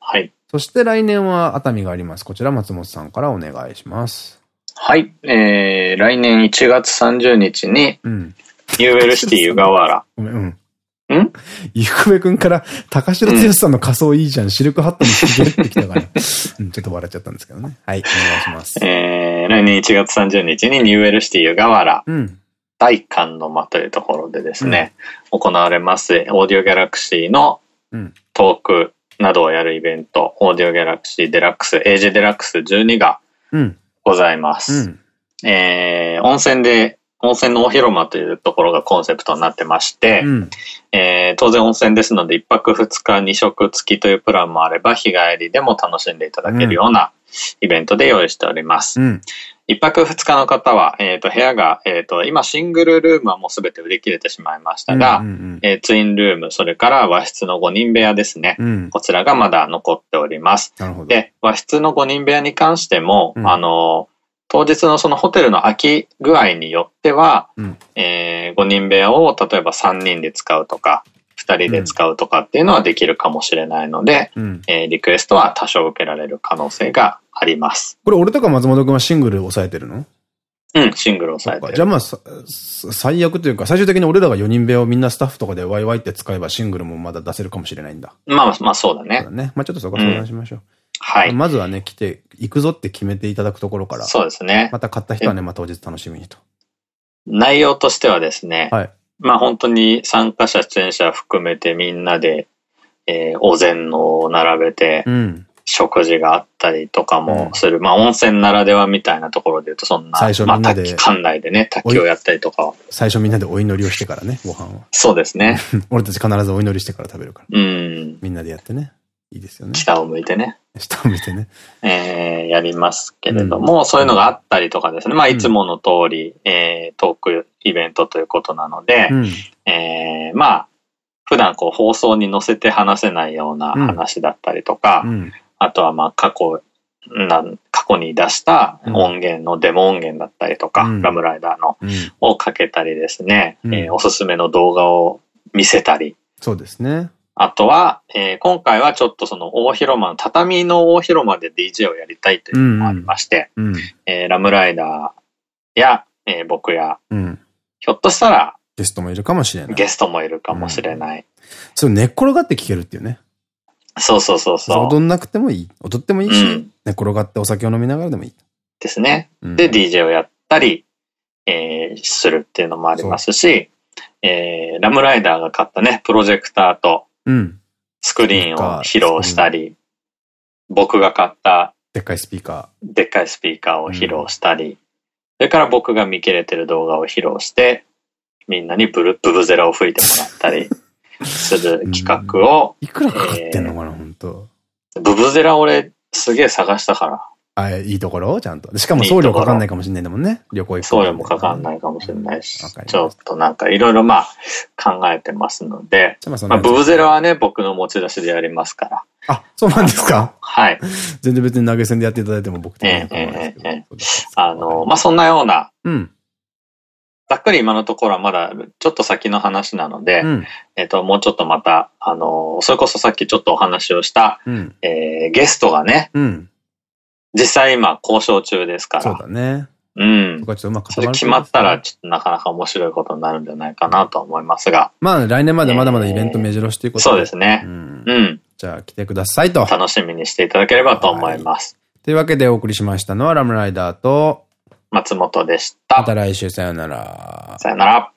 はい。そして来年は熱海があります。こちら松本さんからお願いします。はい。えー、来年1月30日に、うん。ニューエルシティ湯河原。ごめん、うん。ん？ゆくべくんから、高城剛さんの仮装いいじゃん、シルクハットに着てってきたから、うん、ちょっと笑っちゃったんですけどね。はい、お願いします。えー、来年1月30日にニューエルシティ湯河原。うん。大観の間というところでですね、うん、行われます、オーディオギャラクシーのトークなどをやるイベント、オーディオギャラクシーデラックス、 AG デラックス12がございます。うん、えー、温泉で、温泉のお広間というところがコンセプトになってまして、うん、えー、当然温泉ですので1泊2日2食付きというプランもあれば日帰りでも楽しんでいただけるようなイベントで用意しております。うん。一泊二日の方は、えっ、ー、と、部屋が、えっ、ー、と、今シングルルームはもうすべて売り切れてしまいましたが、えツインルーム、それから和室の5人部屋ですね。うん、こちらがまだ残っております。で、和室の5人部屋に関しても、うん、あの、当日のそのホテルの空き具合によっては、うん、えー、5人部屋を例えば3人で使うとか、2人で使うとかっていうのはできるかもしれないので、うん、えー、リクエストは多少受けられる可能性があります。これ俺とか松本くんはシングル抑えてるの？うん、シングル抑えてる。じゃあまあ、最悪というか、最終的に俺らが4人部屋をみんなスタッフとかでワイワイって使えばシングルもまだ出せるかもしれないんだ。まあまあそうだね。そうだね。まあちょっとそこは相談しましょう。うん、はい。まずはね、来て、行くぞって決めていただくところから。そうですね。また買った人はね、まあ当日楽しみにと。内容としてはですね。はい。まあ本当に参加者、出演者含めてみんなで、えー、お膳を並べて、うん、食事があったりとかもする。うん、まあ温泉ならではみたいなところで言うと、そんな、最初みんなで、まあ、館内でね、滝をやったりとか。最初みんなでお祈りをしてからね、ご飯は。そうですね。俺たち必ずお祈りしてから食べるから。うん。みんなでやってね。いいですよね。下を向いてね。下を向いてね。えー、やりますけれども、うん、そういうのがあったりとかですね。まあ、いつもの通り、うん、えー、トークイベントということなので、うん、えー、まあ、普段こう放送に載せて話せないような話だったりとか、うん、あとはまあ過去、な過去に出した音源のデモ音源だったりとか、ラムライダーの、をかけたりですね、えー、おすすめの動画を見せたり。そうですね。あとは、えー、今回はちょっとその大広間、畳の大広間で DJ をやりたいというのもありまして、うんうん、えー、ラムライダーや、えー、僕や、うん、ひょっとしたら、ゲストもいるかもしれない。ゲストもいるかもしれない。うん、そう、寝っ転がって聞けるっていうね。そうそうそうそう。踊んなくてもいい。踊ってもいいし、うん、寝転がってお酒を飲みながらでもいい。ですね。で、DJ をやったり、えー、するっていうのもありますし、えー、ラムライダーが買ったね、プロジェクターと、うん。スクリーンを披露したり、僕が買ったでっかいスピーカー。でっかいスピーカーを披露したり、うん、それから僕が見切れてる動画を披露して、みんなにブル、ブブゼラを吹いてもらったり する企画を。いくらかかってんのかな、えー、本当ブブゼラ俺すげえ探したから。あ、いいところ？ちゃんと。しかも送料かかんないかもしれないんだもんね。旅行行く。送料もかかんないかもしれないし。ちょっとなんかいろいろまあ考えてますので。まあ、ブブゼラはね、僕の持ち出しでやりますから。あ、そうなんですか？はい。全然別に投げ銭でやっていただいても僕とええええあの、まあ、そんなような。うん。ざっくり今のところはまだちょっと先の話なので、うん、えっと、もうちょっとまた、あの、それこそさっきちょっとお話をした、うん、えー、ゲストがね、うん、実際今交渉中ですから。そうだね。うん。そこちょっとうまくそれ決まったら、ちょっとなかなか面白いことになるんじゃないかなと思いますが。まあ、来年までまだまだイベント目白押しということで、そうですね。うん。うん。じゃあ、来てくださいと。楽しみにしていただければと思います。というわけでお送りしましたのは、ラムライダーと、松本でした。また来週さよなら。さよなら。